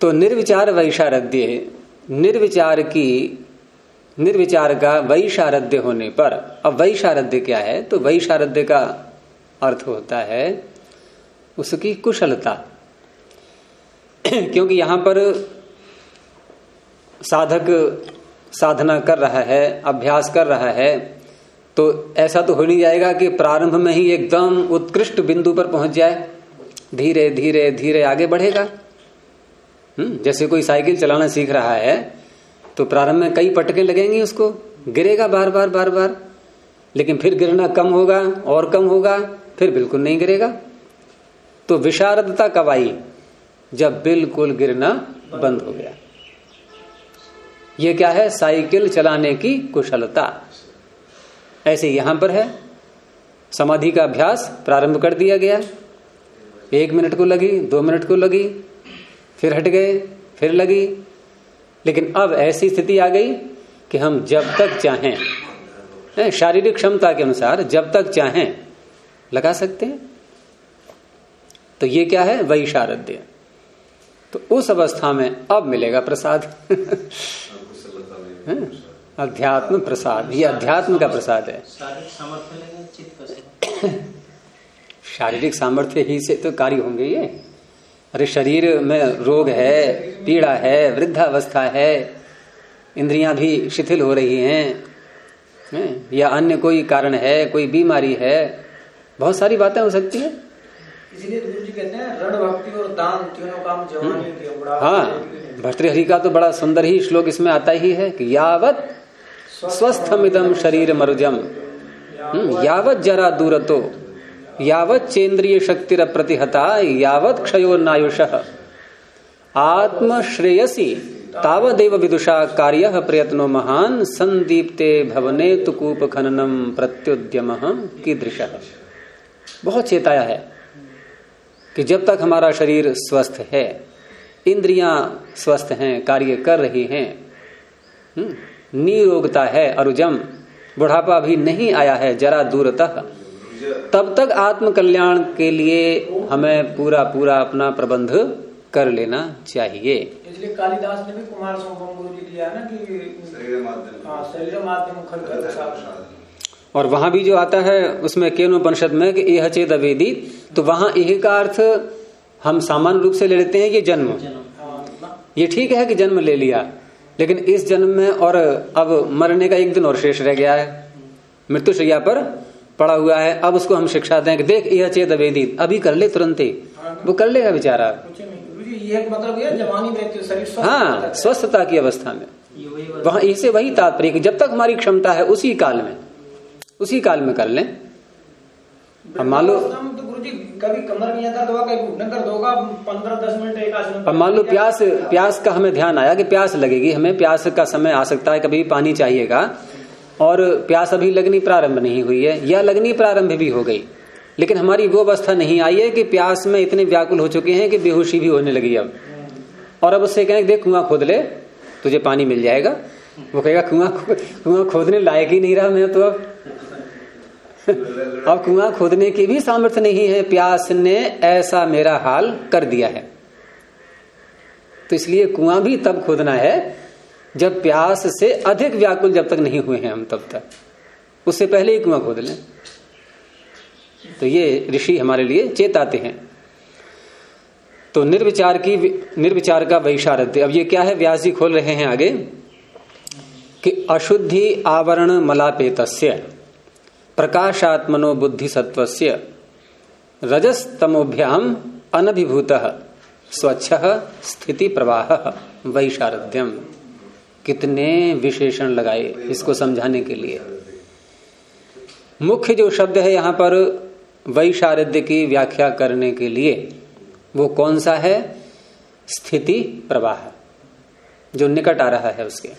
तो निर्विचार वैशारध्य निर्विचार की, निर्विचार का वैशारध्य होने पर, अब वैशारध्य क्या है? तो वैशारध्य का अर्थ होता है उसकी कुशलता। क्योंकि यहाँ पर साधक साधना कर रहा है, अभ्यास कर रहा है तो ऐसा तो हो नहीं जाएगा कि प्रारंभ में ही एकदम उत्कृष्ट बिंदु पर पहुँच जाए। धीरे धीरे धीरे आगे बढ़ेगा। हम्म जैसे कोई साइकिल चलाना सीख रहा है तो प्रारंभ में कई पटके लगेंगी उसको। गिरेगा बार बार बार बार। लेकिन फिर गिरना कम होगा, और कम होगा, फिर बिल्कुल नहीं गिरेगा। तो विशारदता कब आई जब बिल्कुल गिरना बंद हो गया। ये क्या है? साइकिल चलाने की कुशलता। ऐसे यहाँ पर है। समाधि का अभ्यास प्रारंभ कर दिया गया। एक मिनट को लगी दो मिनट को लगी फिर हट गए फिर लगी। लेकिन अब ऐसी स्थिति आ गई कि हम जब तक चाहें शारीरिक क्षमता के अनुसार जब तक चाहें लगा सकते हैं। तो ये क्या है? वही शारद्य। तो उस अवस्था में अब मिलेगा प्रसाद। [LAUGHS] अध्यात्म प्रसाद ये अध्यात्म का प्रसाद है। शारीरिक सामर्थ्य लेंगे चित्त का सामर्थ्य। शारीरिक सामर्थ्य ही से तो कार्य होंगे ये। अरे शरीर में रोग है पीड़ा है वृद्धावस्था है इंद्रियाँ भी शिथिल हो रही हैं हैं? या अन्य कोई कारण है कोई बीमारी है बहुत सारी बातें हो सकती है। इसलिए तो गुरु जी कहते हैं रण भक्ति और दान तीनों काम जवानी हाँ। भर्तृहरि का तो बड़ा सुंदर ही श्लोक इसमें आता ही है कि यावत स्वस्थमिदम शरीर मरुजम हम्म, यावत जरा दूरतो यावत चेंद्रिय शक्तिर प्रतिहता यावत क्षयो नायुष आत्म श्रेयसी तावदेव विदुषा कार्य प्रयत्नो महान संदीप्ते भवने तुकूप खननम प्रत्युद्यम कीदृश। बहुत चेताया है कि जब तक हमारा शरीर स्वस्थ है इंद्रियाँ स्वस्थ हैं कार्य कर रही हैं हम्म, निरोगता है अरुजम। बुढ़ापा भी नहीं आया है जरा दूरतः। तब तक आत्म कल्याण के लिए हमें पूरा पूरा अपना प्रबंध कर लेना चाहिए। इसलिए कालिदास ने भी कुमार जी ना कि शरीर माध्यम। हाँ और वहाँ भी जो आता है उसमें केनोपनिषद में कि यह चेत अवेदी। तो वहाँ यही का अर्थ हम सामान्य रूप से ले लेते हैं कि जन्म। हाँ, ये ठीक है कि जन्म ले लिया? लेकिन इस जन्म में और अब मरने का एक दिन और शेष रह गया है। मृत्यु शैया पर पड़ा हुआ है। अब उसको हम शिक्षा दें कि देख यह चेत अवेदित अभी कर ले तुरंत ही। वो कर लेगा बेचारा। मतलब हाँ स्वस्थता की अवस्था में। वही इसे वही तात्पर्य जब तक हमारी क्षमता है उसी काल में उसी काल में कर लें। मान लो तो गुरु जी कभी कमर में दर्द होगा कभी घुटने दर्द होगा पंद्रह दस मिनट एक आसन अब मान लो प्यास प्यास का हमें ध्यान आया कि प्यास लगेगी हमें प्यास का समय आ सकता है कभी पानी चाहिएगा और प्यास अभी लगनी प्रारंभ नहीं हुई है या लगनी प्रारंभ भी हो गई। लेकिन हमारी वो अवस्था नहीं आई है कि प्यास में इतने व्याकुल हो चुके हैं कि बेहोशी भी होने लगी अब। और अब उससे कहें देख कुआँ खोद ले तुझे पानी मिल जाएगा। वो कहेगा कुआँ कुआँ खोदने लायक ही नहीं रहा मैं तो अब। [LAUGHS] अब कुआँ खोदने की भी सामर्थ्य नहीं है। प्यास ने ऐसा मेरा हाल कर दिया है। तो इसलिए कुआँ भी तब खोदना है जब प्यास से अधिक व्याकुल जब तक नहीं हुए हैं हम तब तक। उससे पहले ही कुआँ खोद लें। तो ये ऋषि हमारे लिए चेताते हैं। तो निर्विचार की निर्विचार का वैशारध्य। अब ये क्या है? व्यास जी खोल रहे हैं आगे कि अशुद्धि आवरण मलापेतस्य। प्रकाशात्मनो बुद्धि सत्वस्य रजस्तमोभ्याम अनभिभूत, स्वच्छ स्थिति प्रवाह वैशारध्यम कितने विशेषण लगाए इसको समझाने के लिए। मुख्य जो शब्द है यहाँ पर वैशारद्य की व्याख्या करने के लिए, वो कौन सा है? स्थिति प्रवाह जो निकट आ रहा है उसके।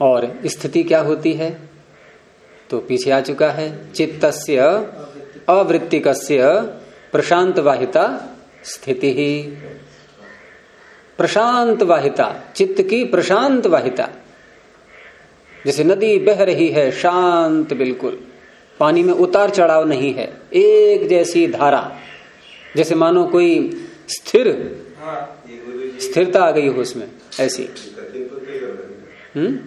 और स्थिति क्या होती है? तो पीछे आ चुका है। चित्त अवृत्तिक प्रशांत वाहिता स्थिति। ही प्रशांत वाहिता चित्त की प्रशांत वाहिता जैसे नदी बह रही है शांत बिल्कुल। पानी में उतार चढ़ाव नहीं है। एक जैसी धारा। जैसे मानो कोई स्थिर, स्थिरता आ गई हो उसमें, ऐसी। हम्म?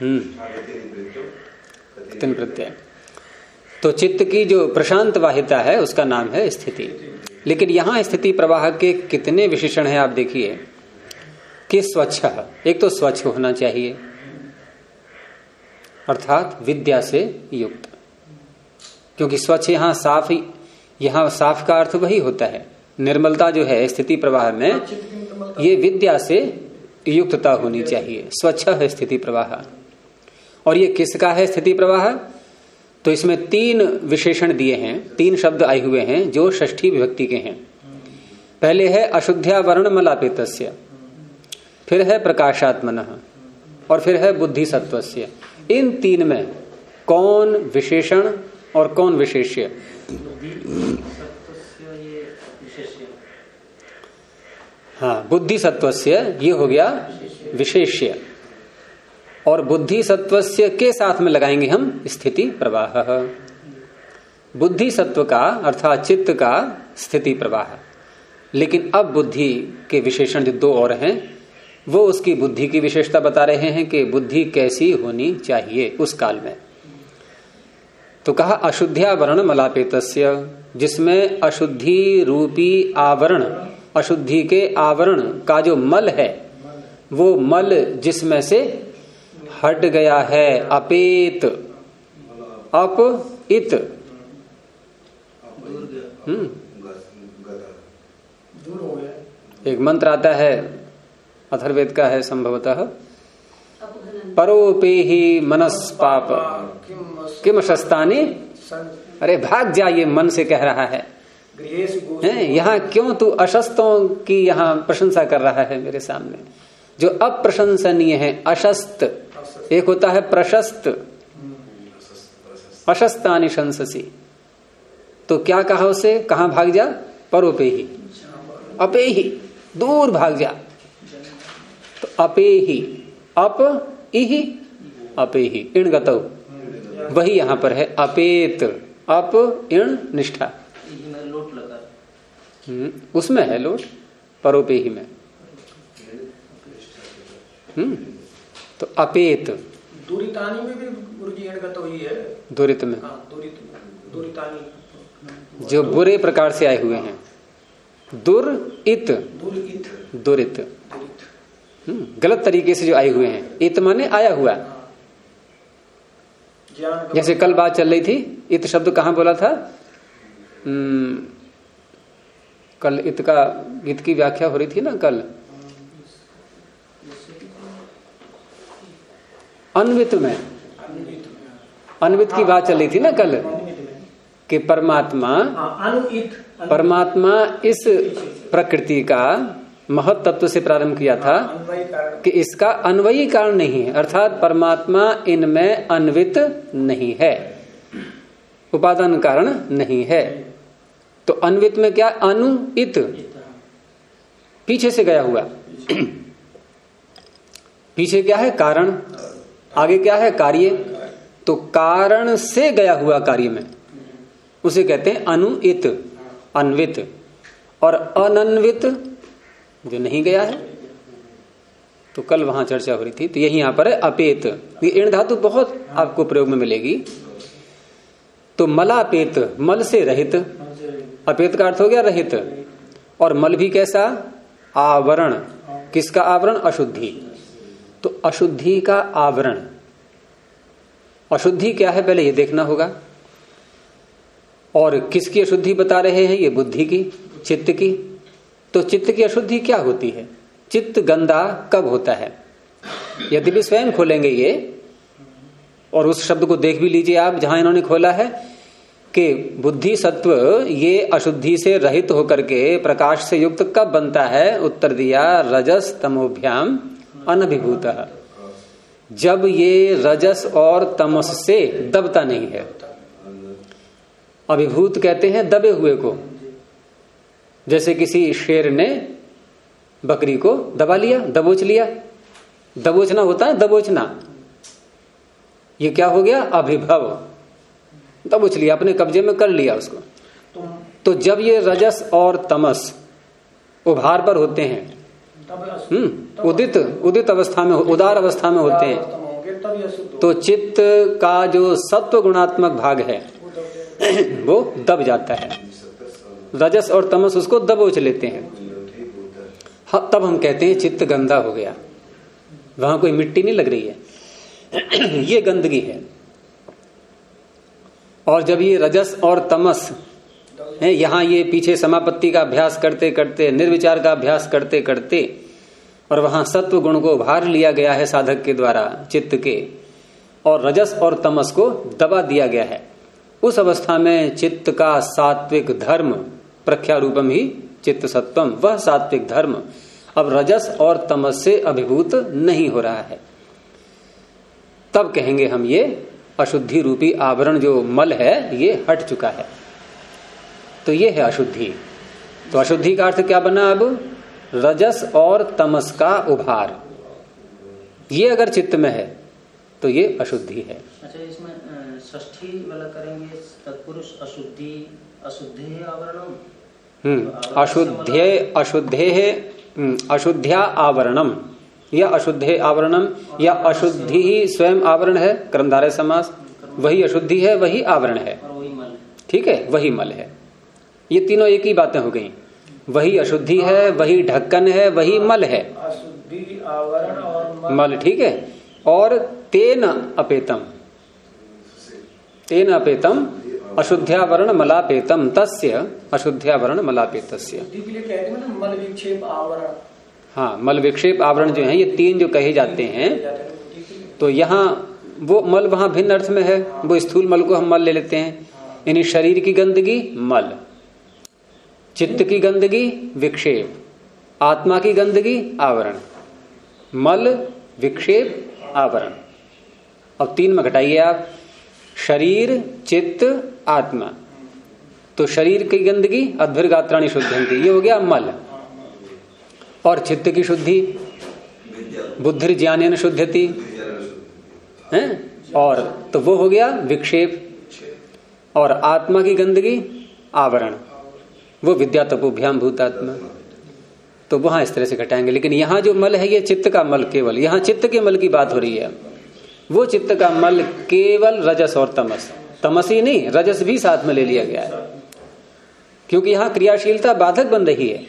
हम्म। तीन प्रत्यय। तो चित्त की जो प्रशांत वाहिता है, उसका नाम है स्थिति। लेकिन यहाँ स्थिति प्रवाह के कितने विशेषण है आप देखिए। कि स्वच्छ एक तो स्वच्छ होना चाहिए। अर्थात विद्या से युक्त। क्योंकि स्वच्छ यहाँ साफ़ यहाँ साफ़ का अर्थ वही होता है। निर्मलता जो है स्थिति प्रवाह में, ये विद्या से युक्तता होनी चाहिए। स्वच्छ है स्थिति प्रवाह। और ये किसका है स्थिति प्रवाह? तो इसमें तीन विशेषण दिए हैं, तीन शब्द आए हुए हैं जो षष्ठी विभक्ति के हैं। पहले है अशुद्ध्या वर्ण मलापित फिर है प्रकाशात्मन, और फिर है बुद्धि सत्वस्य इन तीन में कौन विशेषण और कौन विशेष्य? हाँ बुद्धि सत्वस्य ये हो गया विशेष्य। और बुद्धि सत्वस्य के साथ में लगाएँगे हम स्थिति प्रवाह। बुद्धि सत्व का अर्थात चित्त का स्थिति प्रवाह। लेकिन अब बुद्धि के विशेषण जो दो और हैं, वो उसकी बुद्धि की विशेषता बता रहे हैं कि बुद्धि कैसी होनी चाहिए उस काल में। तो कहा, अशुद्ध्यावरण मलापेत जिसमें अशुद्धि रूपी आवरण, अशुद्धि के आवरण का जो मल है, वो मल जिसमें से हट गया है, अपेत। अप इत। हम्म। एक मंत्र आता है, अथर्वेद का है संभवतः। परोपे ही मनस पाप किम शस्तानी? अरे, भाग जा, ये मन से कह रहा है। हैं, यहाँ क्यों तू अशस्तों की यहाँ प्रशंसा कर रहा है मेरे सामने? जो अप्रशंसनीय है, अशस्त। एक होता है प्रशस्त। अशस्तानी शंससी। तो क्या कहा उसे? कहा भाग जा? परोपे ही अपे ही दूर भाग जा। तो अपे ही अप इही अपे ही इण गतौ। वही यहाँ पर है। अपेत। अप इण निष्ठा। हम्म, उसमें है लोट। परोपे ही में। हम्म। तो अपेत। दूरितानी में भी गुरु जी अणगत हुई है। दुरित में। हाँ दूरी दूरितानी। जो बुरे प्रकार से आए हुए हैं। दुर इत। दूरित। दुरित। हम्म, गलत तरीके से जो आए हुए हैं। इत माने आया हुआ। जैसे कल बात चल रही थी इत शब्द कहाँ बोला था? हम्म, कल इत का इत की व्याख्या हो रही थी ना कल? अन्वित में। अन्वित की बात चल थी ना कल? कि परमात्मा हाँ परमात्मा इस प्रकृति का महत तत्व से प्रारंभ किया था कि इसका अन्वयी कारण नहीं है। अर्थात परमात्मा इनमें अन्वित नहीं है। उपादान कारण नहीं है। तो अन्वित में क्या? अनुइत पीछे से गया हुआ। [CLEARS THROAT] पीछे क्या है? कारण। आगे क्या है कार्य? तो कारण से गया हुआ कार्य में। उसे कहते हैं अनुइत, अन्वित। और अनन्वित जो नहीं गया है तो कल वहाँ चर्चा हो रही थी तो यही यहाँ पर है अपेत। ये इण धातु बहुत आपको प्रयोग में मिलेगी। तो मलापेत, मल से रहित। अपेत का अर्थ हो गया रहित। और मल भी कैसा? आवरण। किसका आवरण? अशुद्धि। तो अशुद्धि का आवरण। अशुद्धि क्या है पहले ये देखना होगा। और किसकी अशुद्धि बता रहे हैं? ये बुद्धि की, चित्त की। तो चित्त की अशुद्धि क्या होती है? चित्त गंदा कब होता है? यदि भी स्वयं खोलेंगे ये, और उस शब्द को देख भी लीजिए आप, जहाँ इन्होंने खोला है कि बुद्धि सत्व ये अशुद्धि से रहित होकर के प्रकाश से युक्त कब बनता है? उत्तर दिया रजस तमोभ्याम अनभिभूत। जब ये रजस और तमस से दबता नहीं है। अभिभूत कहते हैं दबे हुए को। जैसे किसी शेर ने बकरी को दबा लिया, दबोच लिया। दबोचना होता है दबोचना। ये क्या हो गया? अभिभव। दबोच लिया, अपने कब्जे में कर लिया उसको। तो जब ये रजस और तमस उभार पर होते हैं उदित उदित अवस्था में उदार अवस्था में होते हैं। तो चित्त का जो सत्व गुणात्मक भाग है वो दब जाता है। रजस और तमस उसको दबोच लेते हाँ, तब हम कहते हैं चित्त गंदा हो गया। वहाँ कोई मिट्टी नहीं लग रही है। [CLEARS THROAT] ये गंदगी है। और जब ये रजस और तमस है, यहाँ ये पीछे समापत्ति का अभ्यास करते करते, निर्विचार का अभ्यास करते करते, और वहाँ सत्व गुण को उभार लिया गया है साधक के द्वारा, चित्त के, और रजस और तमस को दबा दिया गया है। उस अवस्था में चित्त का सात्विक धर्म प्रख्या रूपम ही चित्त सत्वम, वह सात्विक धर्म अब रजस और तमस से अभिभूत नहीं हो रहा है। तब कहेंगे हम, ये अशुद्धि रूपी आवरण जो मल है, ये हट चुका है। तो ये है अशुद्धि। तो अशुद्धि का अर्थ क्या बना अब? रजस और तमस का उभार। ये अगर चित्त में है तो ये अशुद्धि है। अच्छा इसमें षष्ठी वाला करेंगे तत्पुरुष अशुद्धि अशुद्धि आवरणम। हम्म अशुद्धे अशुद्धे हम्म, अशुद्ध्या आवरणम। या अशुद्धे आवरणम या अशुद्धि ही स्वयं आवरण है कर्मधारय समास। वही अशुद्धि है वही आवरण है। ठीक है वही मल है। ये तीनों एक ही बातें हो गई। वही अशुद्धि है वही ढक्कन है वही मल है। अशुद्धि आवरण और मल। ठीक है? और तेन अपेतम। तेन अपेतम अशुद्ध्यावरण मलापेतम तस्य अशुद्ध्यावरण हैं ना मल विक्षेप आवरण। हाँ मल विक्षेप आवरण जो है ये तीन जो कहे जाते हैं। तो यहाँ वो मल वहाँ भिन्न अर्थ में है। वो स्थूल मल को हम मल ले लेते हैं। यानी शरीर की गंदगी मल। चित्त की गंदगी, विक्षेप। आत्मा की गंदगी, आवरण। मल, विक्षेप, आवरण। अब तीन में घटाइए आप। शरीर, चित्त, आत्मा। तो शरीर की गंदगी अध्वर्गात्राणी शुद्धंती ये हो गया मल। और चित्त की शुद्धि? बुद्धि ज्ञान शुद्धति। है? और तो वो हो गया विक्षेप। और आत्मा की गंदगी, आवरण। वो विद्या तपोभ्याम भूतात्मा। तो वहाँ इस तरह से घटाएँगे। लेकिन यहाँ जो मल है, ये चित्त का मल केवल। यहाँ चित्त के मल की बात हो रही है। वो चित्त का मल केवल रजस और तमस। तमस ही नहीं, रजस भी साथ में ले लिया गया है। क्योंकि यहाँ क्रियाशीलता बाधक बन रही है।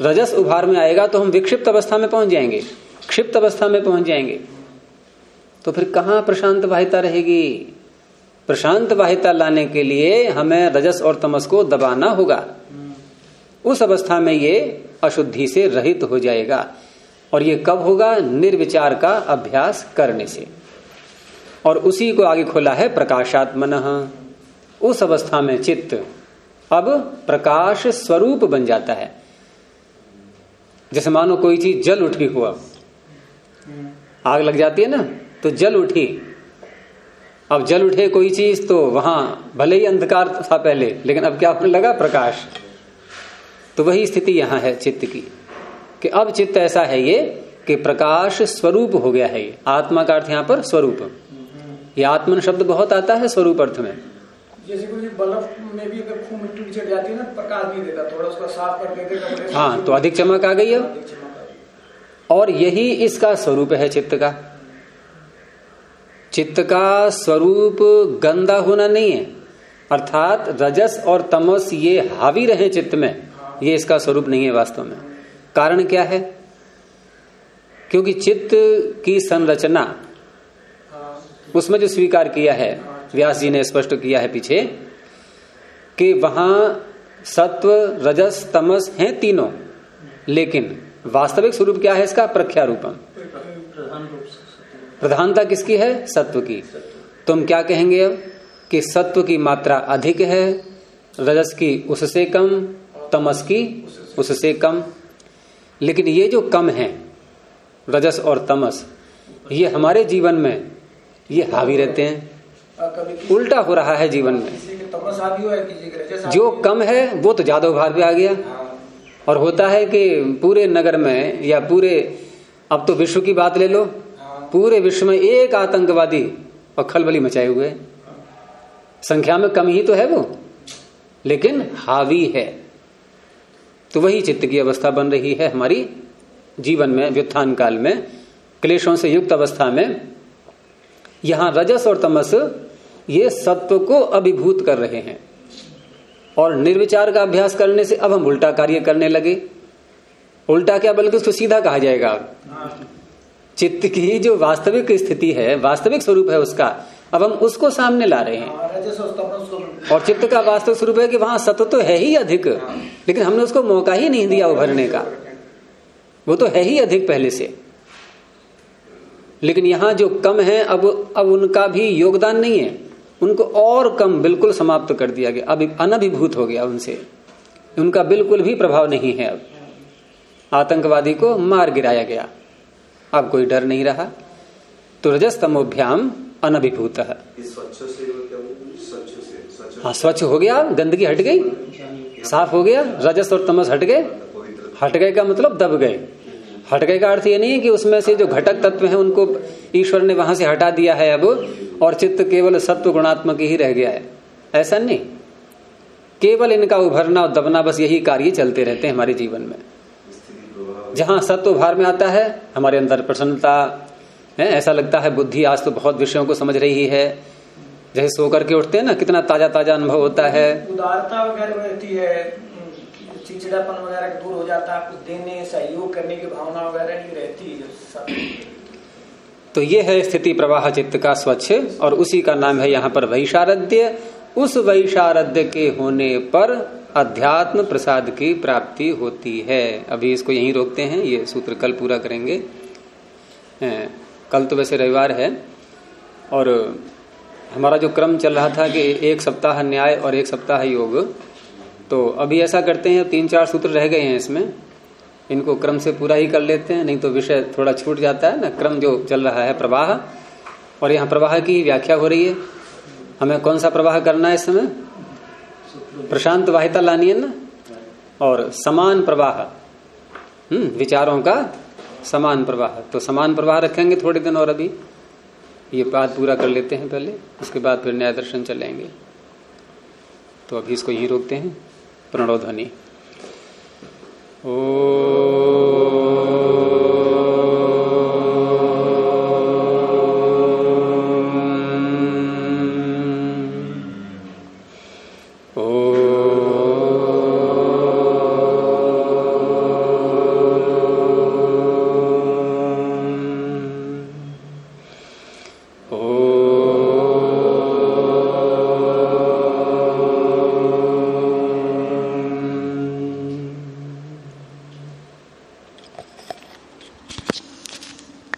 रजस उभार में आएगा तो हम विक्षिप्त अवस्था में पहुँच जाएँगे। क्षिप्त अवस्था में पहुँच जाएँगे। तो फिर कहाँ प्रशांत वाहिता रहेगी? प्रशांत वाहिता लाने के लिए हमें रजस और तमस को दबाना होगा। उस अवस्था में ये अशुद्धि से रहित हो जाएगा और ये कब होगा? निर्विचार का अभ्यास करने से। और उसी को आगे खोला है प्रकाशात्मन। उस अवस्था में चित्त अब प्रकाश स्वरूप बन जाता है। जैसे मानो कोई चीज़ जल उठी हुआ। आग लग जाती है ना तो जल उठी। अब जल उठे कोई चीज़ तो वहाँ भले ही अंधकार था पहले, लेकिन अब क्या लगा? प्रकाश। तो वही स्थिति यहाँ है चित्त की कि अब चित्त ऐसा है ये कि प्रकाश स्वरूप हो गया है ये। आत्मा का अर्थ यहाँ पर स्वरूप। ये आत्मन शब्द बहुत आता है स्वरूप अर्थ में। जैसे कोई बल्ब में भी अगर खूब मिट्टी चढ़ जाती है ना प्रकाश नहीं देता थोड़ा उसका साफ़ कर देते हाँ तो अधिक चमक आ गई अब। गई। और यही इसका स्वरूप है चित्त का। चित्त का स्वरूप गंदा होना नहीं है। अर्थात रजस और तमस ये हावी रहे चित्त में। ये इसका स्वरूप नहीं है वास्तव में। कारण क्या है? क्योंकि चित्त की संरचना उसमें जो स्वीकार किया है, व्यास जी ने स्पष्ट किया है पीछे, कि वहाँ सत्व, रजस, तमस हैं तीनों। लेकिन वास्तविक स्वरूप क्या है इसका? प्रख्यारूपम। प्रधान रूप से सत्य प्रधानता किसकी है? सत्व की। तुम क्या कहेंगे अब? कि सत्व की मात्रा अधिक है, रजस की उससे कम तमस की, उससे कम। लेकिन ये जो कम है, रजस और तमस, ये हमारे जीवन में, ये हावी रहते हैं। उल्टा हो रहा है जीवन में। जो कम है, वो तो ज़्यादा उभार पे आ गया। और होता है कि पूरे नगर में, या पूरे, अब तो विश्व की बात ले लो, पूरे विश्व में एक आतंकवादी और खलबली मचाए हुए संख्या में कम ही तो है वो, लेकिन हावी है। तो वही चित्त की अवस्था बन रही है हमारी जीवन में, व्युत्थान काल में, क्लेशों से युक्त अवस्था में। यहाँ रजस और तमस ये सत्व को अभिभूत कर रहे हैं और निर्विचार का अभ्यास करने से अब हम उल्टा कार्य करने लगे। उल्टा क्या, बल्कि उसको सीधा कहा जाएगा। चित्त की जो वास्तविक स्थिति है, वास्तविक स्वरूप है उसका अब हम उसको सामने ला रहे हैं। और चित्त का वास्तव स्वरूप है कि वहाँ सत्य तो है ही अधिक लेकिन हमने उसको मौका ही नहीं दिया उभरने का। वो तो है ही अधिक पहले से। लेकिन यहाँ जो कम है अब अब उनका भी योगदान नहीं है। उनको और कम बिल्कुल समाप्त कर दिया गया। अब अनभिभूत हो गया उनसे। उनका बिल्कुल भी प्रभाव नहीं है अब। आतंकवादी को मार गिराया गया। अब कोई डर नहीं रहा। तो रजस तमोभ्याम अनभिभूत। है हैं? हाँ स्वच्छ हो गया गंदगी हट गई साफ़ हो गया रजस और तमस हट गए हट गए का मतलब दब गए। हट गए का अर्थ ये नहीं है कि उसमें से जो घटक तत्व है उनको ईश्वर ने वहाँ से हटा दिया है अब और चित्त केवल सत्व गुणात्मक ही रह गया है। ऐसा नहीं। केवल इनका उभरना और दबना बस यही कार्य चलते रहते हैं हमारे जीवन में। जहाँ सत्व भार में आता है हमारे अंदर प्रसन्नता है ऐसा लगता है बुद्धि आज तो बहुत विषयों को समझ रही है। जैसे सो करके उठते हैं ना कितना ताज़ा ताज़ा अनुभव होता है। उदारता वगैरह रहती है चिड़चिड़ापन वगैरह दूर हो जाता है कुछ देने सहयोग करने की भावना वगैरह नहीं रहती है तो ये है स्थिति प्रवाह चित्त का स्वच्छ और उसी का नाम है यहाँ पर वैशारद्य। उस वैशारद्य के होने पर अध्यात्म प्रसाद की प्राप्ति होती है। अभी इसको यहीं रोकते हैं ये सूत्र कल पूरा करेंगे। कल तो वैसे रविवार है, और हमारा जो क्रम चल रहा था कि एक सप्ताह न्याय और एक सप्ताह योग तो अभी ऐसा करते हैं, तीन चार सूत्र रह गए हैं इसमें, इनको क्रम से पूरा ही कर लेते हैं, नहीं तो विषय थोड़ा छूट जाता है, ना क्रम जो चल रहा है प्रवाह, और यहाँ प्रवाह की व्याख्या हो रही है। हमें कौन सा प्रवाह करना है इस समय? प्रशांत वाहिता लानी है ना? और समान प्रवाह हम्म विचारों का समान प्रवाह। तो समान प्रवाह रखेंगे थोड़े दिन और अभी। ये बात पूरा कर लेते हैं पहले, उसके बाद फिर न्याय दर्शन चलेंगे। तो अभी इसको यहीं रोकते हैं। प्रणोध्वनि ओ